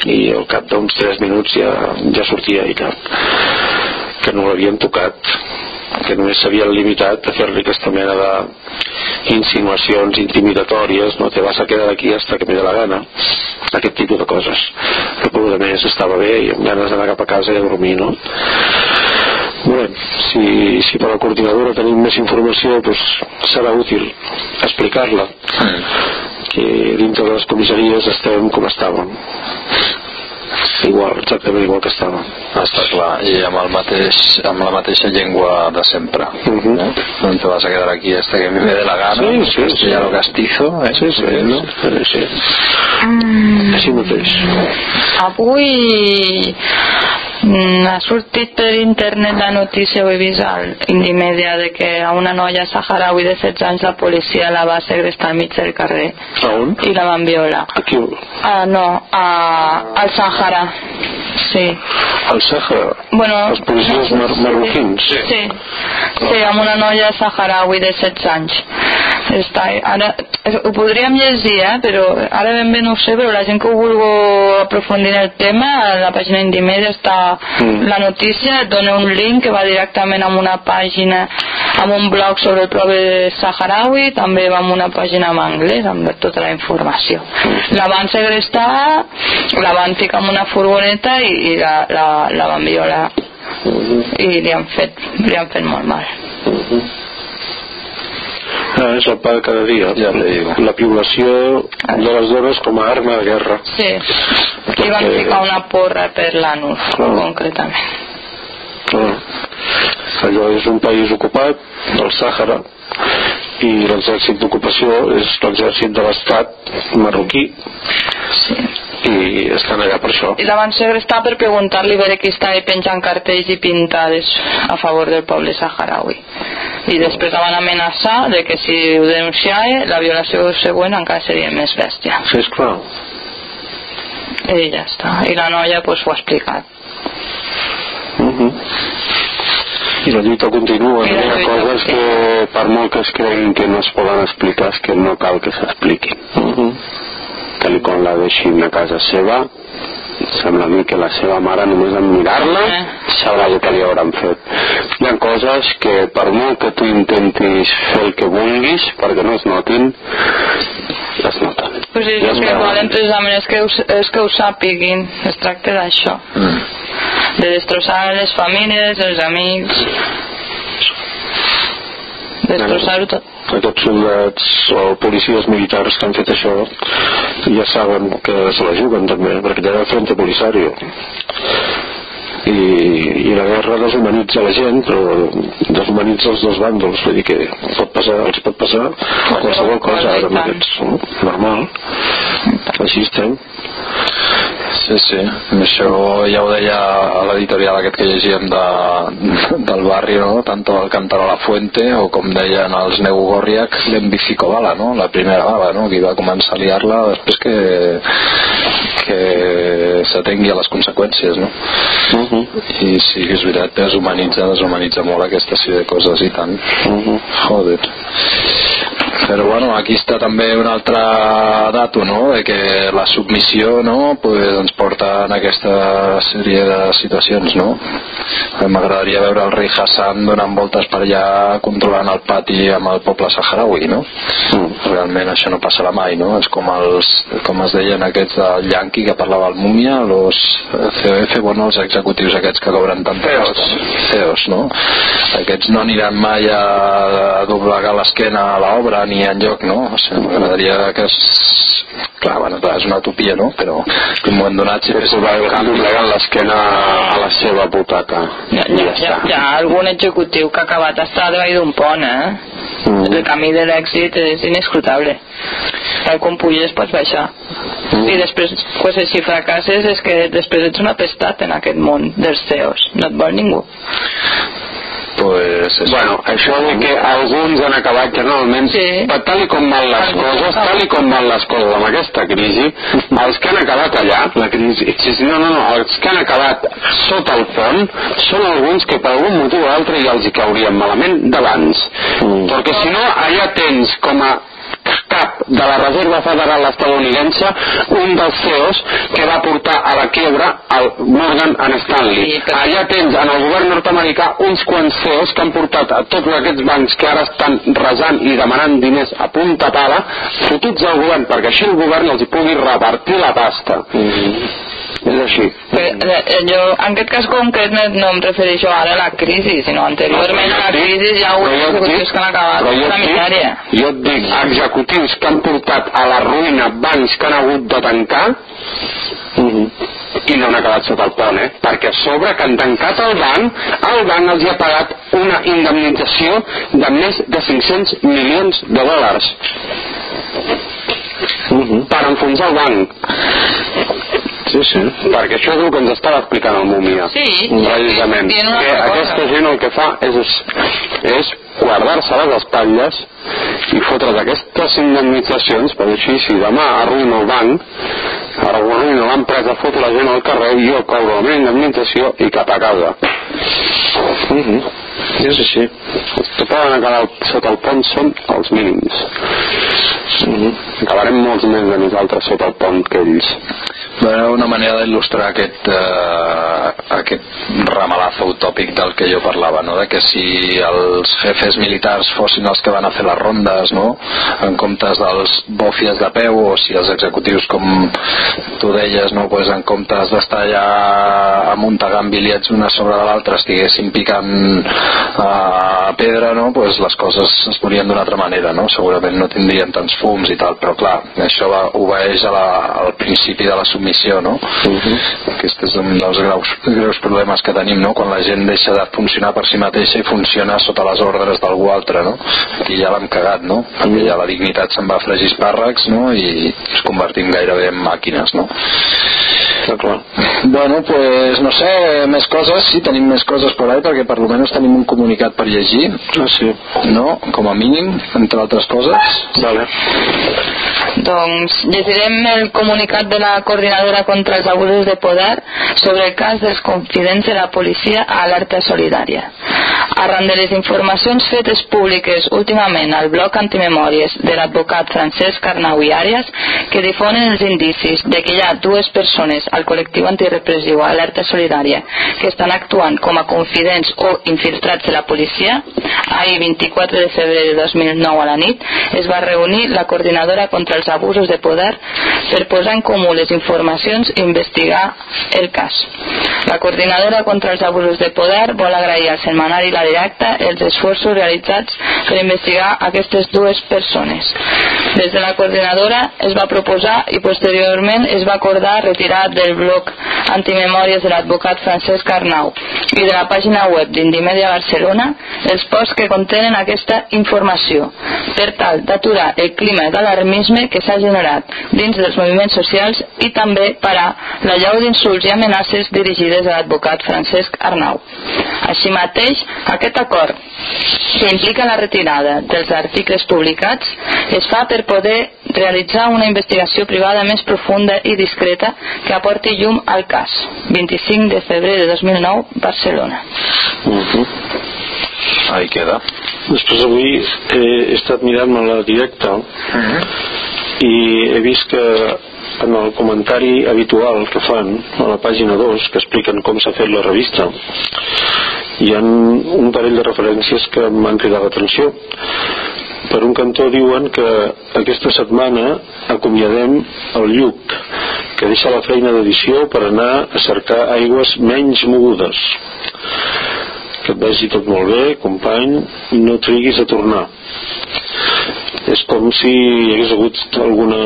I al cap d'uns 3 minuts ja, ja sortia ella que no l'havien tocat que només s'havien limitat a fer-li aquesta mena d'insinuacions intimidatòries no? Te vas a quedar aquí hasta que me dé la gana. Aquest tipus de coses. Que per a més estava bé i amb ganes d'anar cap a casa i a dormir no? Bé, si, si per la coordinadora tenim més informació doncs serà útil explicar-la. Que dintre de les comissaries estem com estàvem igual, exactament igual que estava està clar, i amb, el mateix, amb la mateixa llengua de sempre uh -huh. eh? no te vas a quedar aquí hasta que me dé la gana sí, sí, sí. ya lo castizo eh? sí, sí, no? sí, sí. Mm. així mateix avui mm, ha sortit per internet la notícia, ho he vist al Indimèdia, de que a una noia saharaui de 16 anys la policia la va segrestar al mig del carrer a on? i la van violar. Aquí, Ah, no, a, al Sàhara. Sí. al Sàhara Bueno, els policies mar marroquins Sí, sí, amb una noia saharaui de 16 anys. Està, ara, ho podríem llegir, eh, però ara ben bé no ho sé, però la gent que ho vulgui aprofundir en el tema, a la pàgina Indimèdia està Mm. la notícia, et dona un link que va directament a una pàgina, amb un blog sobre el poble saharaui, també va amb una pàgina en anglès, amb tota la informació. La van segrestar, la van ficar en una furgoneta i, i la, la, la van violar i li han fet, li han fet molt mal. ah, és el pa de cada dia Ja la violació de les dones com a arma de guerra Sí, li van Perquè- ficar una porra per l'anus, Clar. concretament. Ah. allò és un país ocupat el Sàhara i l'exèrcit d'ocupació és l'exèrcit de l'estat marroquí Sí. I estan allà per això I la van segrestar per preguntar-li veure qui estava penjant cartells i pintades a favor del poble saharaui. I després la van amenaçar de que si ho denunciava, la violació següent encara seria més bèstia. sí, esclar I ja està. I la noia pues, ho ha explicat. uh -huh. I la lluita continua. I Hi ha coses que per molt que es creguin que no es poden explicar és que no cal que s'expliquin. Mhm. Tal com la deixin a casa seva, sembla a mi que la seva mare només en mirar-la Eh. sabrà el que li hauran fet. Hi ha coses que per molt que tu intentis fer el que vulguis perquè no es notin, es noten. Pues sí, es que volen precisament és que, ho, és que ho sàpiguin. Es tracta d'això. Mm. De destrossar les famílies, els amics... Destrossar-ho tot. Aquests soldats o policies militars que han fet això ja saben que se la juguen també, perquè allà frente polisario. I, i la guerra deshumanitza la gent però deshumanitza els dos bàndols vull dir que pot passar, els pot passar qualsevol cosa ara amb aquests no? normal així estem Sí, sí, això ja ho deia a l'editorial aquest que llegíem de, del barri, no? tant el Cantar a la Fuente o com deien els Neu Gorriak, l'Embicico Bala, no? la primera bala, no? que va començar a liar-la després que, que s'atengui a les conseqüències. No? uh -huh. I sí que és veritat, deshumanitza, deshumanitza molt aquesta sèrie de coses i tant. Uh -huh. Joder. Però bueno, aquí està també un altre dato, no?, de que la submissió, no?, pues, ens porta en aquesta sèrie de situacions, no? M'agradaria veure el rei Hassan donant voltes per allà controlant el pati amb el poble saharaui, no? Mm. Realment això no passarà mai, no? És com els, com es deien aquests del Yankee que parlava el Múmia, los COF, bueno, els executius aquests que cobren tanta pasta. CEOs, no? Aquests no aniran mai a, a doblegar l'esquena a l'obra ni en lloc, no? O sigui, m'agradaria que es... Clar, bueno, clar, és una utopia, no? Però en un moment donat si fes doblegant l'esquena a la seva butaca. Hi ha, hi, ha, ha, hi ha algun executiu que ha acabat estar davall d'un pont, eh? Mm. El camí de l'èxit és inescrutable. Tal com puges pots baixar. Mm. I després, pues, si fracasses, és que després ets un apestat en aquest món dels CEOs. No et vol ningú. Pues, eso. Bueno, això de que alguns han acabat generalment, Sí. tal i com van les coses, tal i com van les coses amb aquesta crisi, els que han acabat allà, la crisi, sí, sí, no, no, no, els que han acabat sota el pont són alguns que per algun motiu o altre ja els hi caurien malament d'abans. Mm. Perquè si no, allà tens com a cap de la Reserva Federal estadounidense un dels CEOs que va portar a la quiebra el Morgan and Stanley. Sí, però- Allà tens en el govern nord-americà uns quants CEOs que han portat a tots aquests bancs que ara estan resant i demanant diners a punta pala, fotuts al govern, perquè així el govern els hi pugui repartir la pasta. És així. Però, eh, jo, en aquest cas concret no, em refereixo ara a la crisi, sinó anteriorment a la crisi hi ha hagut executius que han acabat però jo la misèria. Jo et dic, executius que han portat a la ruïna bancs que han hagut de tancar i no han acabat sota el pont, eh? Perquè a sobre que han tancat el banc, el banc els ha pagat una indemnització de més de 500 milions de dòlars per enfonsar el banc. Sí, sí Perquè això és el que ens estava explicant el Múmia. Sí, precisament. Que cosa. aquesta gent el que fa és, és guardar-se les espatlles i fotre's aquestes indemnitzacions per així si demà arruïna el banc arruïna l'empresa, fot la gent al carrer i jo cobro la meva indemnització i cap a casa. Mhm. és així Els que poden acabar sota el pont són els mínims. Mhm. Acabarem molts més de nosaltres sota el pont que ells. Bueno, una manera d'il·lustrar aquest, eh, aquest ramalazo utòpic del que jo parlava, no? de que si els jefes militars fossin els que van a fer les rondes, no? en comptes dels bòfies de peu, o si els executius, com tu deies, no? pues en comptes d'estar allà amuntegant bitllets una sobre de l'altra, estiguessin picant a pedra, no? pues les coses es veurien d'una altra manera, no? segurament no tindrien tants fums i tal, però clar, això va, obeeix a la, al principi de la submissió, no? Aquest és un dels greus, greus problemes que tenim, no? Quan la gent deixa de funcionar per si mateixa i funciona sota les ordres d'algú altre, no? Aquí ja l'hem cagat, no? Perquè ja la dignitat se'n va a fregir espàrrecs, no? I ens convertim gairebé en màquines, no? Està clar. Bueno, pues no sé, més coses, sí, tenim més coses per ahí, perquè per lo menos tenim un comunicat per llegir, Ah, sí. no? Com a mínim, entre altres coses. Vale. Doncs llegirem el comunicat de la coordinadora contra els abusos de poder sobre el cas dels confidents de la policia a alerta solidària. Arran de les informacions fetes públiques últimament al bloc antimemòries de l'advocat Francesc Arnau i Àrias que difonen els indicis de que hi ha dues persones al col·lectiu antirepressiu Alerta Solidària que estan actuant com a confidents o infiltrats de la policia, ahir 24 de febrer de 2009 a la nit es va reunir la coordinadora contra els abusos de poder per posar en comú les informacions i investigar el cas. La coordinadora contra els abusos de poder vol agrair al setmanari La Directa els esforços realitzats per investigar aquestes dues persones. Des de la coordinadora es va proposar i posteriorment es va acordar retirar del bloc antimemòries de l'advocat Francesc Arnau i de la pàgina web d'Indimèdia Barcelona els posts que contenen aquesta informació per tal d'aturar el clima d'alarmisme que s'ha generat dins dels moviments socials i també parar la llau d'insults i amenaces dirigides a l'advocat Francesc Arnau. Així mateix, aquest acord que implica la retirada dels articles publicats es fa per poder realitzar una investigació privada més profunda i discreta que aporti llum al cas. 25 de febrer de 2009, Barcelona. Uh -huh. Ahí queda. Després avui he estat mirant-me la directa i he vist que en el comentari habitual que fan a la pàgina 2 que expliquen com s'ha fet la revista hi ha un parell de referències que m'han cridat l'atenció per un cantó diuen que aquesta setmana acomiadem el Lluc que deixa la feina d'edició per anar a cercar aigües menys mogudes que et vagi tot molt bé, company, i no triguis a tornar. És com si hi hagués hagut alguna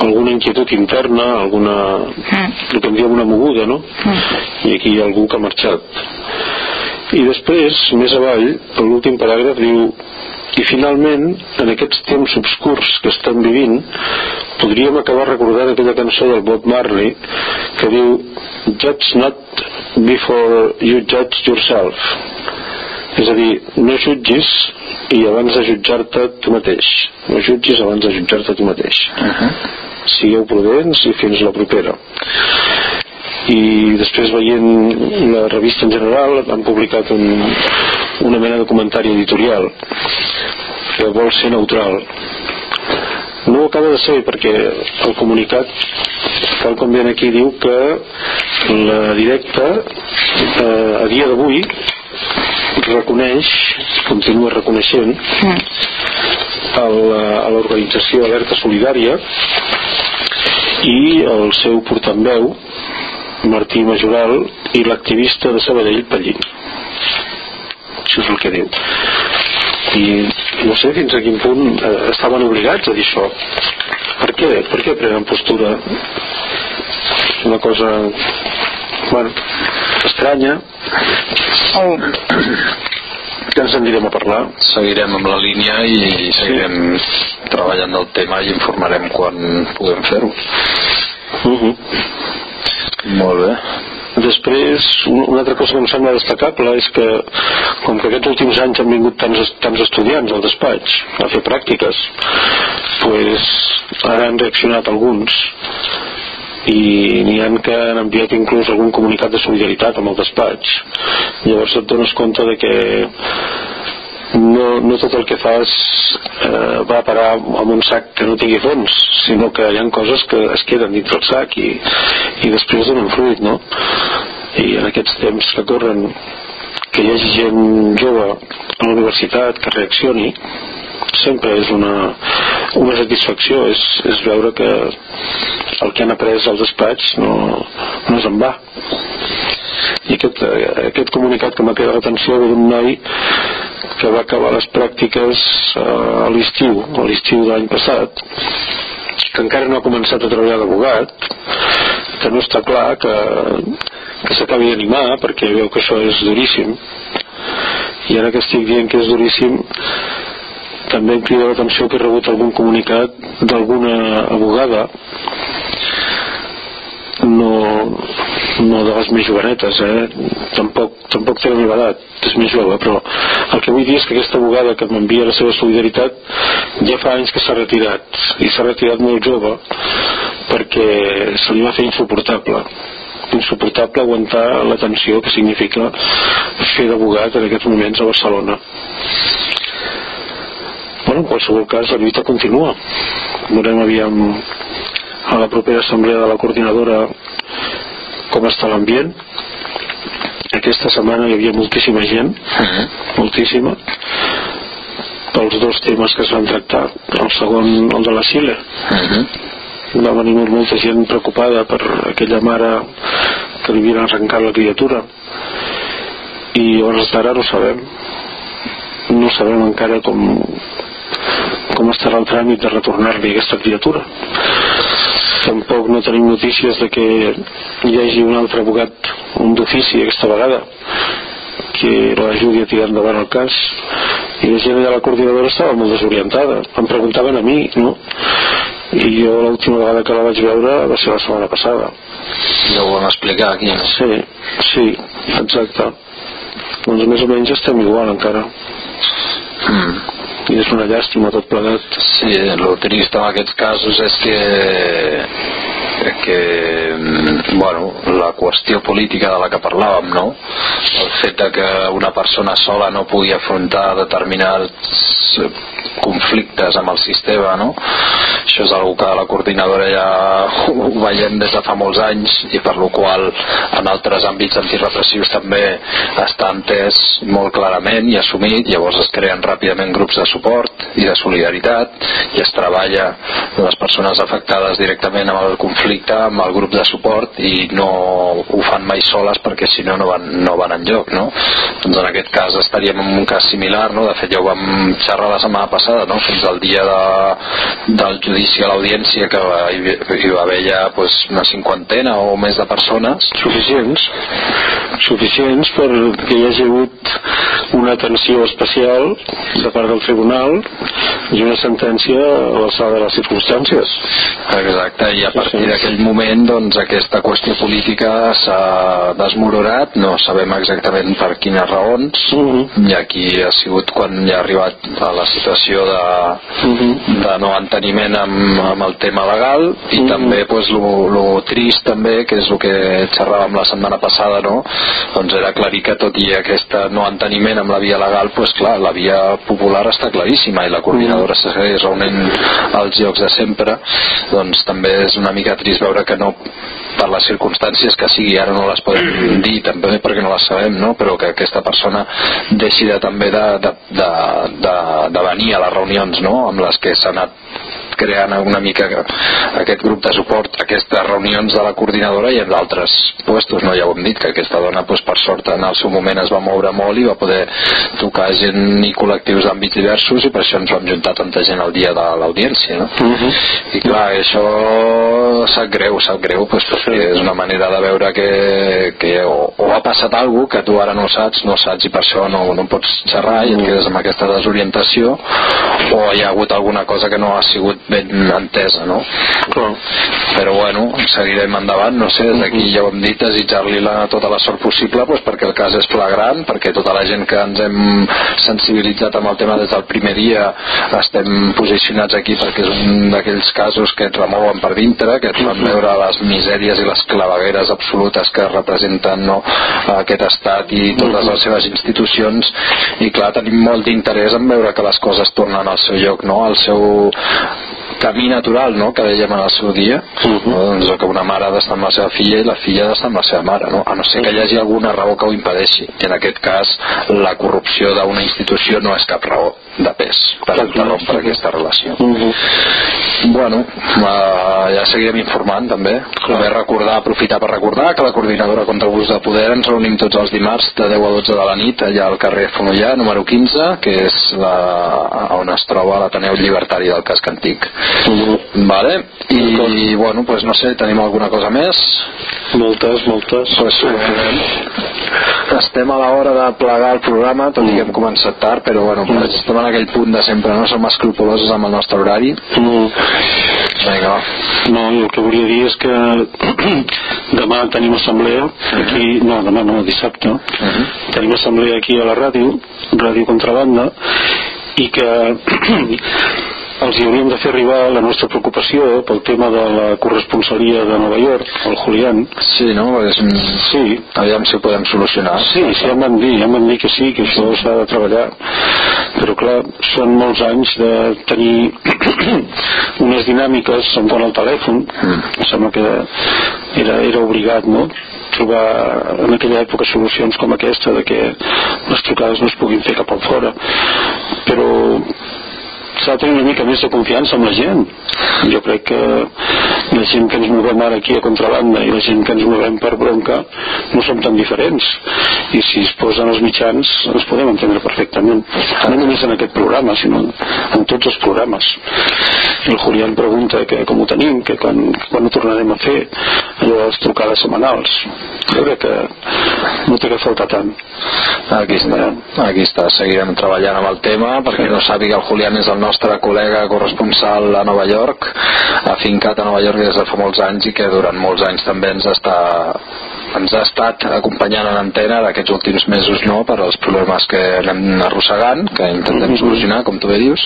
alguna inquietud interna, alguna el que en diem una moguda, no? I aquí hi ha algú que ha marxat. I després, més avall, l'últim paràgraf diu i finalment, en aquests temps obscurs que estem vivint, podríem acabar recordant aquella cançó del Bob Marley que diu Judge not before you judge yourself. És a dir, no jutgis i abans de jutjar-te tu mateix. No jutgis abans de jutjar-te tu mateix. Uh -huh. Sigueu prudents i fins la propera i després veient la revista en general han publicat un, una mena de comentari editorial que vol ser neutral. No ho acaba de ser perquè el comunicat tal com ven aquí diu que la directa eh, a dia d'avui reconeix continua reconeixent a la- a l'organització Alerta Solidària i el seu portaveu Martí Majoral i l'activista de Sabadell Pallín això és el que diu i no sé fins a quin punt eh, estaven obligats a dir això. Per què? per què prenen postura? Una cosa bueno, estranya. Oh, que ens en direm a parlar. Seguirem amb la línia i seguirem treballant el tema i informarem quan puguem fer-ho. Uh -huh. molt bé Després, un- una altra cosa que em sembla destacable és que, com que aquests últims anys han vingut tants, tants estudiants al despatx a fer pràctiques, pues, ara han reaccionat alguns i n'hi han que han enviat inclús algun comunicat de solidaritat amb el despatx. Llavors et dones compte de que no, no tot el que fas eh, va a parar amb un sac que no tingui fons, sinó que hi ha coses que es queden dins del sac i, i després donen fruit, no? I en aquests temps que corren que hi hagi gent jove a la universitat que reaccioni sempre és una, una satisfacció és, és veure que el que han après al despatx no, no és en va i aquest, eh, aquest comunicat que m'ha quedat l'atenció d'un noi que va acabar les pràctiques eh, a l'estiu a l'estiu de l'any passat que encara no ha començat a treballar d'abogat que no està clar que, que s'acabi d'animar perquè veu que això és duríssim. I ara que estic dient que és duríssim també em crida l'atenció que he rebut algun comunicat d'alguna abogada no, no de les més jovenetes eh? tampoc, tampoc té la meva edat és més jove però el que vull dir és que aquesta abogada que m'envia la seva solidaritat ja fa anys que s'ha retirat i s'ha retirat molt jove perquè se li va fer insuportable. Insuportable aguantar la tensió que significa fer d'abogat en aquests moments a Barcelona. Bueno, en qualsevol cas la lluita continua. Veurem aviam a la propera assemblea de la coordinadora com està l'ambient? Aquesta setmana hi havia moltíssima gent uh -huh. moltíssima pels dos temes que es van tractar. El segon, el de la Xile. Uh -huh. va venir molta gent preocupada per aquella mare que li havien arrencat la criatura. I hores d'ara no sabem. No sabem encara com com estarà el tràmit de retornar-li aquesta criatura? Tampoc no tenim notícies de que hi hagi un altre abogat un d'ofici aquesta vegada que l'ajudi a tirar endavant el cas. I la gent de la coordinadora estava molt desorientada. Em preguntaven a mi no? i jo l'última vegada que la vaig veure va ser la setmana passada. Ja ho vam explicar aquí no? sí, sí, exacte. Doncs més o menys estem igual encara. Mm i és una llàstima tot plegat. Sí, el trist en aquests casos és que que mm, bueno, la qüestió política de la que parlàvem no? el fet de que una persona sola no pugui afrontar determinats conflictes amb el sistema no? això és una que la coordinadora ja ho veiem des de fa molts anys i per lo qual en altres àmbits antirepressius també està entès molt clarament i assumit llavors es creen ràpidament grups de suport i de solidaritat i es treballa les persones afectades directament amb el conflicte amb el grup de suport i no ho fan mai soles perquè si no no van, no van enlloc no? doncs en aquest cas estaríem en un cas similar no? de fet ja ho vam xerrar la setmana passada no? fins al dia de, del judici a l'audiència que hi, hi va haver ja pues, una cinquantena o més de persones suficients suficients perquè hi hagi hagut una atenció especial de part del tribunal i una sentència a l'alçada de les circumstàncies exacte i a partir d'aquell moment doncs aquesta qüestió política s'ha desmoronat no sabem exactament per quines raons uh Mhm. -huh. i aquí ha sigut quan ja ha arribat a la situació de, uh Mhm. -huh. de no enteniment amb, amb el tema legal i uh Mhm. -huh. també pues, lo, lo trist també que és el que xerràvem la setmana passada no? doncs era aclarir que tot i aquest no enteniment amb la via legal pues clar, la via popular està claríssima i la coordinadora Mhm. segueix reunint els llocs de sempre doncs també és una mica trist veure que no per les circumstàncies que sigui ara no les podem dir també perquè no les sabem no? però que aquesta persona deixi de, també de, de, de, de, de venir a les reunions no? amb les que s'ha anat creant una mica aquest grup de suport, aquestes reunions de la coordinadora i en d'altres puestos, no? ja ho hem dit, que aquesta dona doncs, per sort en el seu moment es va moure molt i va poder tocar gent i col·lectius d'àmbits diversos i per això ens vam juntar tanta gent el dia de l'audiència no? Uh -huh. i clar, això sap greu, sap greu doncs, perquè és una manera de veure que, que o, o ha passat alguna que tu ara no saps, no saps i per això no, no pots xerrar i et quedes amb aquesta desorientació o hi ha hagut alguna cosa que no ha sigut ben entesa no? Clar. però bueno, seguirem endavant no sé, des d'aquí ja ho hem dit desitjar-li la, tota la sort possible doncs, perquè el cas és flagrant perquè tota la gent que ens hem sensibilitzat amb el tema des del primer dia estem posicionats aquí perquè és un d'aquells casos que et remouen per dintre que et fan veure les misèries i les clavegueres absolutes que representen no, aquest estat i totes les seves institucions i clar, tenim molt d'interès en veure que les coses tornen al seu lloc no? al seu camí natural, no?, que dèiem en el seu dia, uh -huh. no? doncs que una mare ha d'estar amb la seva filla i la filla ha d'estar amb la seva mare, no? A no ser que hi hagi alguna raó que ho impedeixi. I en aquest cas, la corrupció d'una institució no és cap raó de pes per interrompre aquesta relació. Uh -huh. Bueno, uh, ja seguirem informant també. També recordar, aprofitar per recordar que la coordinadora contra l'abús de poder ens reunim tots els dimarts de 10 a 12 de la nit allà al carrer Fonollà, número 15, que és la, on es troba l'Ateneu Llibertari del Casc Antic. Uh -huh. Vale, i bueno, pues no sé, tenim alguna cosa més? Moltes, moltes. Pues, eh, estem a l'hora de plegar el programa, tot i que hem començat tard, però bueno, pues estem en aquell punt de sempre, no? Som escrupulosos amb el nostre horari. Mm. Vinga. No, i el que volia dir és que demà tenim assemblea aquí, no, demà no, dissabte tenim assemblea aquí a la ràdio Ràdio Contrabanda i que els hi hauríem de fer arribar la nostra preocupació pel tema de la corresponsalia de Nova York, el Julián Sí, no? Perquè és sí, Aviam si ho podem solucionar. Sí, sí, ja em van dir, ja em van dir que sí, que això s'ha de treballar. Però clar, són molts anys de tenir unes dinàmiques amb el telèfon. Em sembla que era, era obligat, no?, trobar en aquella època solucions com aquesta de que les trucades no es puguin fer cap al fora. Però s'ha de tenir una mica més de confiança amb la gent. Jo crec que la gent que ens movem ara aquí a contrabanda i la gent que ens movem per bronca no som tan diferents. I si es posen els mitjans ens podem entendre perfectament. No només en aquest programa, sinó en tots els programes. El Julián pregunta que com ho tenim, que quan, quan ho tornarem a fer, allò de les trucades setmanals. Jo crec que no té que faltar tant. Aquí està, aquí està, seguirem treballant amb el tema perquè no sàpiga el Julián és el nostre col·lega corresponsal a Nova York afincat a Nova York des de fa molts anys i que durant molts anys també ens està ens ha estat acompanyant en antena. D'aquests últims mesos no per als problemes que anem arrossegant que intentem solucionar com tu bé dius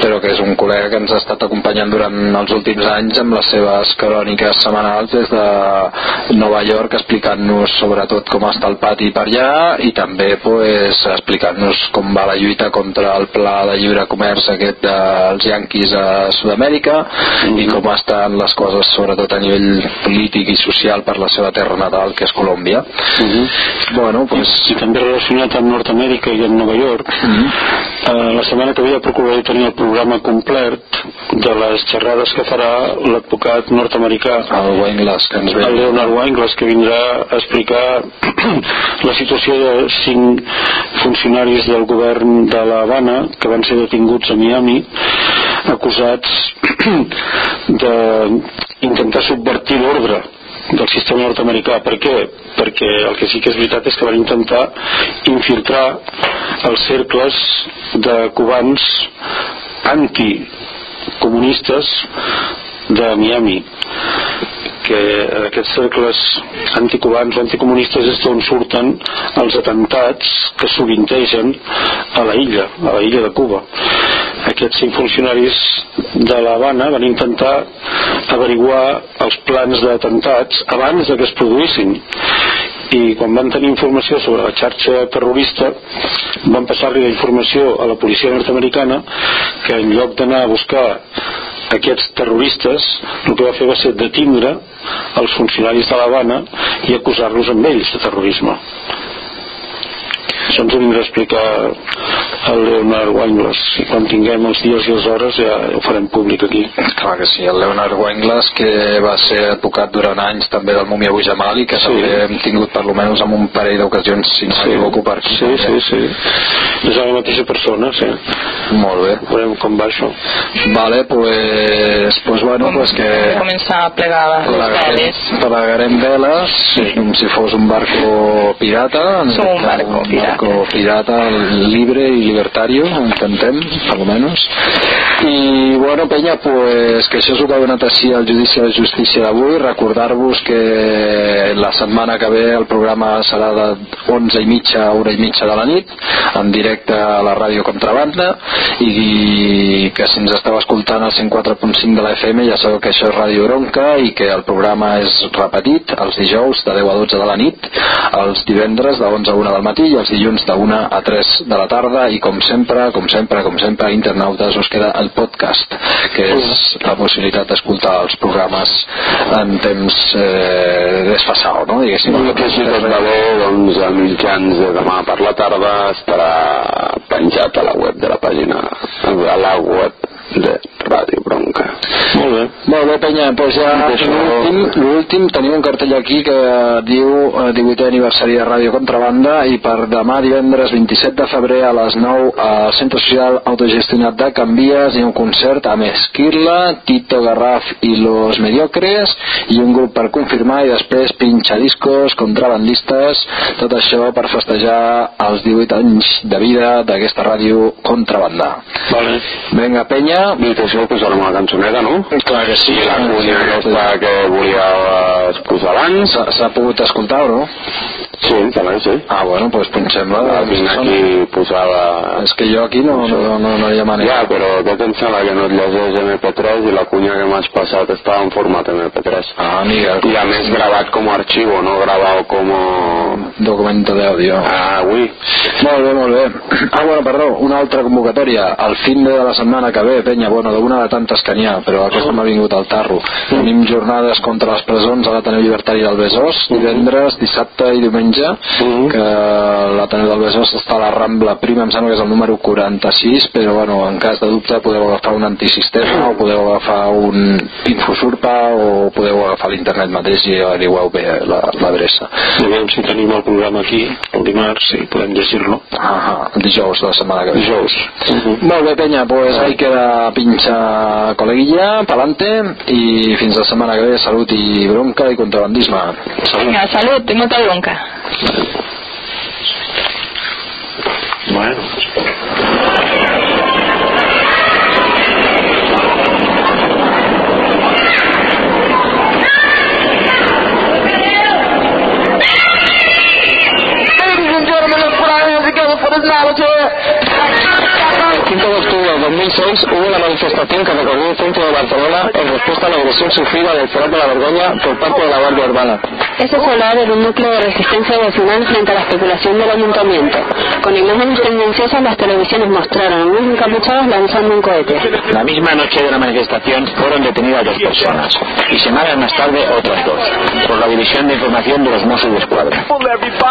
però que és un col·lega que ens ha estat acompanyant durant els últims anys amb les seves cròniques setmanals des de Nova York explicant-nos sobretot com està el pati per allà i també pues, explicant-nos com va la lluita contra el pla de lliure comerç aquest dels yanquis a Sud-amèrica i com estan les coses sobretot a nivell polític i social per la seva terra natal que és Colòmbia. Bueno, pues, i també relacionat amb Nord-Amèrica i amb Nova York. Eh, la setmana que ve ja procuraré tenir el programa complet de les xerrades que farà l'advocat nord-americà el Wayne Glass que ens ve. el Leonard Weinglass que vindrà a explicar la situació de cinc funcionaris del govern de La Habana que van ser detinguts a Miami acusats d'intentar subvertir l'ordre del sistema nord-americà. Per què? Perquè el que sí que és veritat és que van intentar infiltrar els cercles de cubans anticomunistes de Miami que aquests cercles anticubans o anticomunistes és d'on surten els atentats que sovintegen a la illa, a la illa de Cuba. Aquests cinc funcionaris de La Habana van intentar averiguar els plans d'atemptats abans que es produïssin i quan van tenir informació sobre la xarxa terrorista van passar-li la informació a la policia nord-americana que en lloc d'anar a buscar aquests terroristes el que va fer va ser detindre els funcionaris de l'Havana i acusar-los amb ells de terrorisme això ens ho vindrà a explicar el Leonard Weinglass i quan tinguem els dies i les hores ja ho farem públic aquí. Clar que sí, el Leonard Weinglass que va ser advocat durant anys també del Mumia Abu Jamal i que Sí. també hem tingut per almenys en un parell d'ocasions si no m'equivoco per aquí sí, sí, sí. És la mateixa persona sí. molt bé. Veurem com va això. Vale, pues, pues bueno pues que començar a plegar les veles. plegarem veles com si fos un barco pirata Som un barco pirata. Barco pirata libre y libertario intentem, per lo menos. I bueno penya, pues, que això és el que ha donat així al judici de justícia d'avui. Recordar-vos que la setmana que ve el programa serà de 11 i mitja a una i mitja de la nit en directe a la ràdio Contrabanda. I que si ens esteu escoltant al 104.5 de la FM ja sabeu que això és Ràdio Bronca i que el programa és repetit els dijous de 10 a 12 de la nit els divendres de 11 a 1 del matí i els dilluns de 1 a 3 de la tarda i com sempre, com sempre, com sempre internautes us queda el podcast que és la possibilitat d'escoltar els programes en temps eh, desfasat no? diguéssim El que sí que es va bé, doncs, a mitjans de demà per la tarda estarà penjat a la web de la pàgina, a la web de Ràdio Bronca. molt bé molt bé, penya, doncs ja l'últim, l'últim, tenim un cartell aquí que diu eh, 18è aniversari de Ràdio Contrabanda i per demà divendres 27 de febrer a les 9 al Centre Social Autogestionat de Canvies hi ha un concert amb Esquirla, Tito Garraf i Los Mediocres i un grup per confirmar i després pinxadiscos, contrabandistes, tot això per festejar els 18 anys de vida d'aquesta ràdio Contrabanda. Vale. Vinga, penya, Dit això, posarem una cançoneta, no? clar que sí, I la cunya aquesta que volíeu posar abans. S'ha pogut escoltar no? Sí, també, sí. Ah, bueno, doncs punxem-la. La tinc aquí posada... És que jo aquí no, no, no, no hi ha manera. Ja, però em sembla que no et llegeix MP3 i la cunya que m'has passat estava en format MP3. Ah, amiga, I a més gravat com a arxivo, no gravat com a... documento de audio. Ah, ui. Molt bé, molt bé. Ah, bueno, perdó, una altra convocatòria. El fin de la setmana que ve, penya, bueno, d'una de tantes que n'hi ha, però aquesta m'ha vingut al tarro. Tenim jornades contra les presons a l'Ateneu Llibertari del Besòs, divendres, dissabte i diumenge, que l'Ateneu del Besòs està a la Rambla Prima, em sembla que és el número 46, però bueno, en cas de dubte podeu agafar un antisistema o podeu agafar un infosurpa o podeu agafar l'internet mateix i averigueu bé la- l'adreça. I veiem si tenim el programa aquí, el dimarts, i podem llegir-lo. Ah, el dijous de la setmana que ve. Dijous. Molt bé, penya, pues ahí queda pincha coleguilla, pa'lante, i fins la setmana que ve, salut i bronca i contrabandisme. Venga, salud, tengo otra bronca. Bueno. Ladies and gentlemen, let's put our hands together for this knowledge here. El 5 de octubre del 2006 hubo la manifestación que recorrió el centro de Barcelona en respuesta a la agresión sufrida del Forat de la Vergoña por parte de la Guardia Urbana. Ese solar era un núcleo de resistencia vecinal frente a la especulación del ayuntamiento. Con imágenes tendenciosas las televisiones mostraron a unos encapuchados lanzando un cohete. La misma noche de la manifestación fueron detenidas dos personas y semanas más tarde otras dos por la División de Información de los Mossos de Escuadra.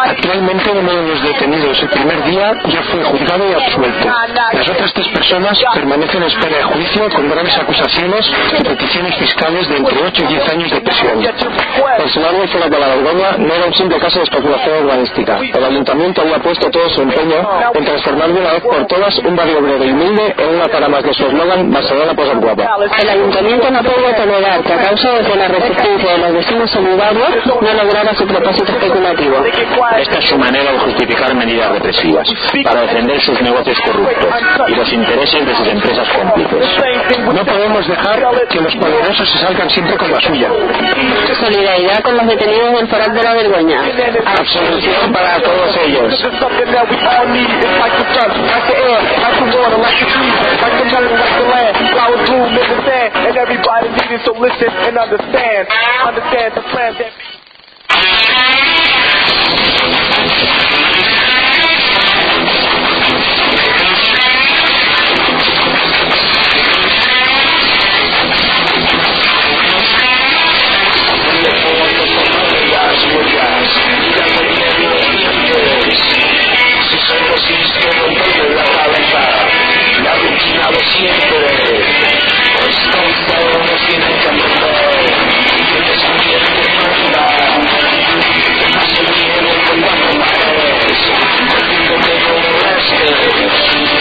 Actualmente uno de los detenidos el primer día ya fue juzgado y absuelto. Las otras tres personas permanecen en espera de juicio con graves acusaciones y peticiones fiscales de entre 8 y 10 años de prisión. El del Forat de la Vergoña no era un simple caso de especulación urbanística. El ayuntamiento había puesto todo su empeño en transformar de una vez por todas un barrio obrero y humilde en una para más de su eslogan Barcelona por guapa. El ayuntamiento no podía tolerar que a causa de la resistencia de los vecinos solidarios no lograra su propósito especulativo. Esta es su manera de justificar medidas represivas para defender sus negocios corruptos y los intereses de sus empresas cómplices. No podemos dejar que los poderosos se salgan siempre con la suya. Solidaridad con los detenidos del Forat de la Vergoña. Absolución para todos ellos. los instrumentos la cabeza, la rutina de siempre, constante no tiene camino, que te siente que más se viene que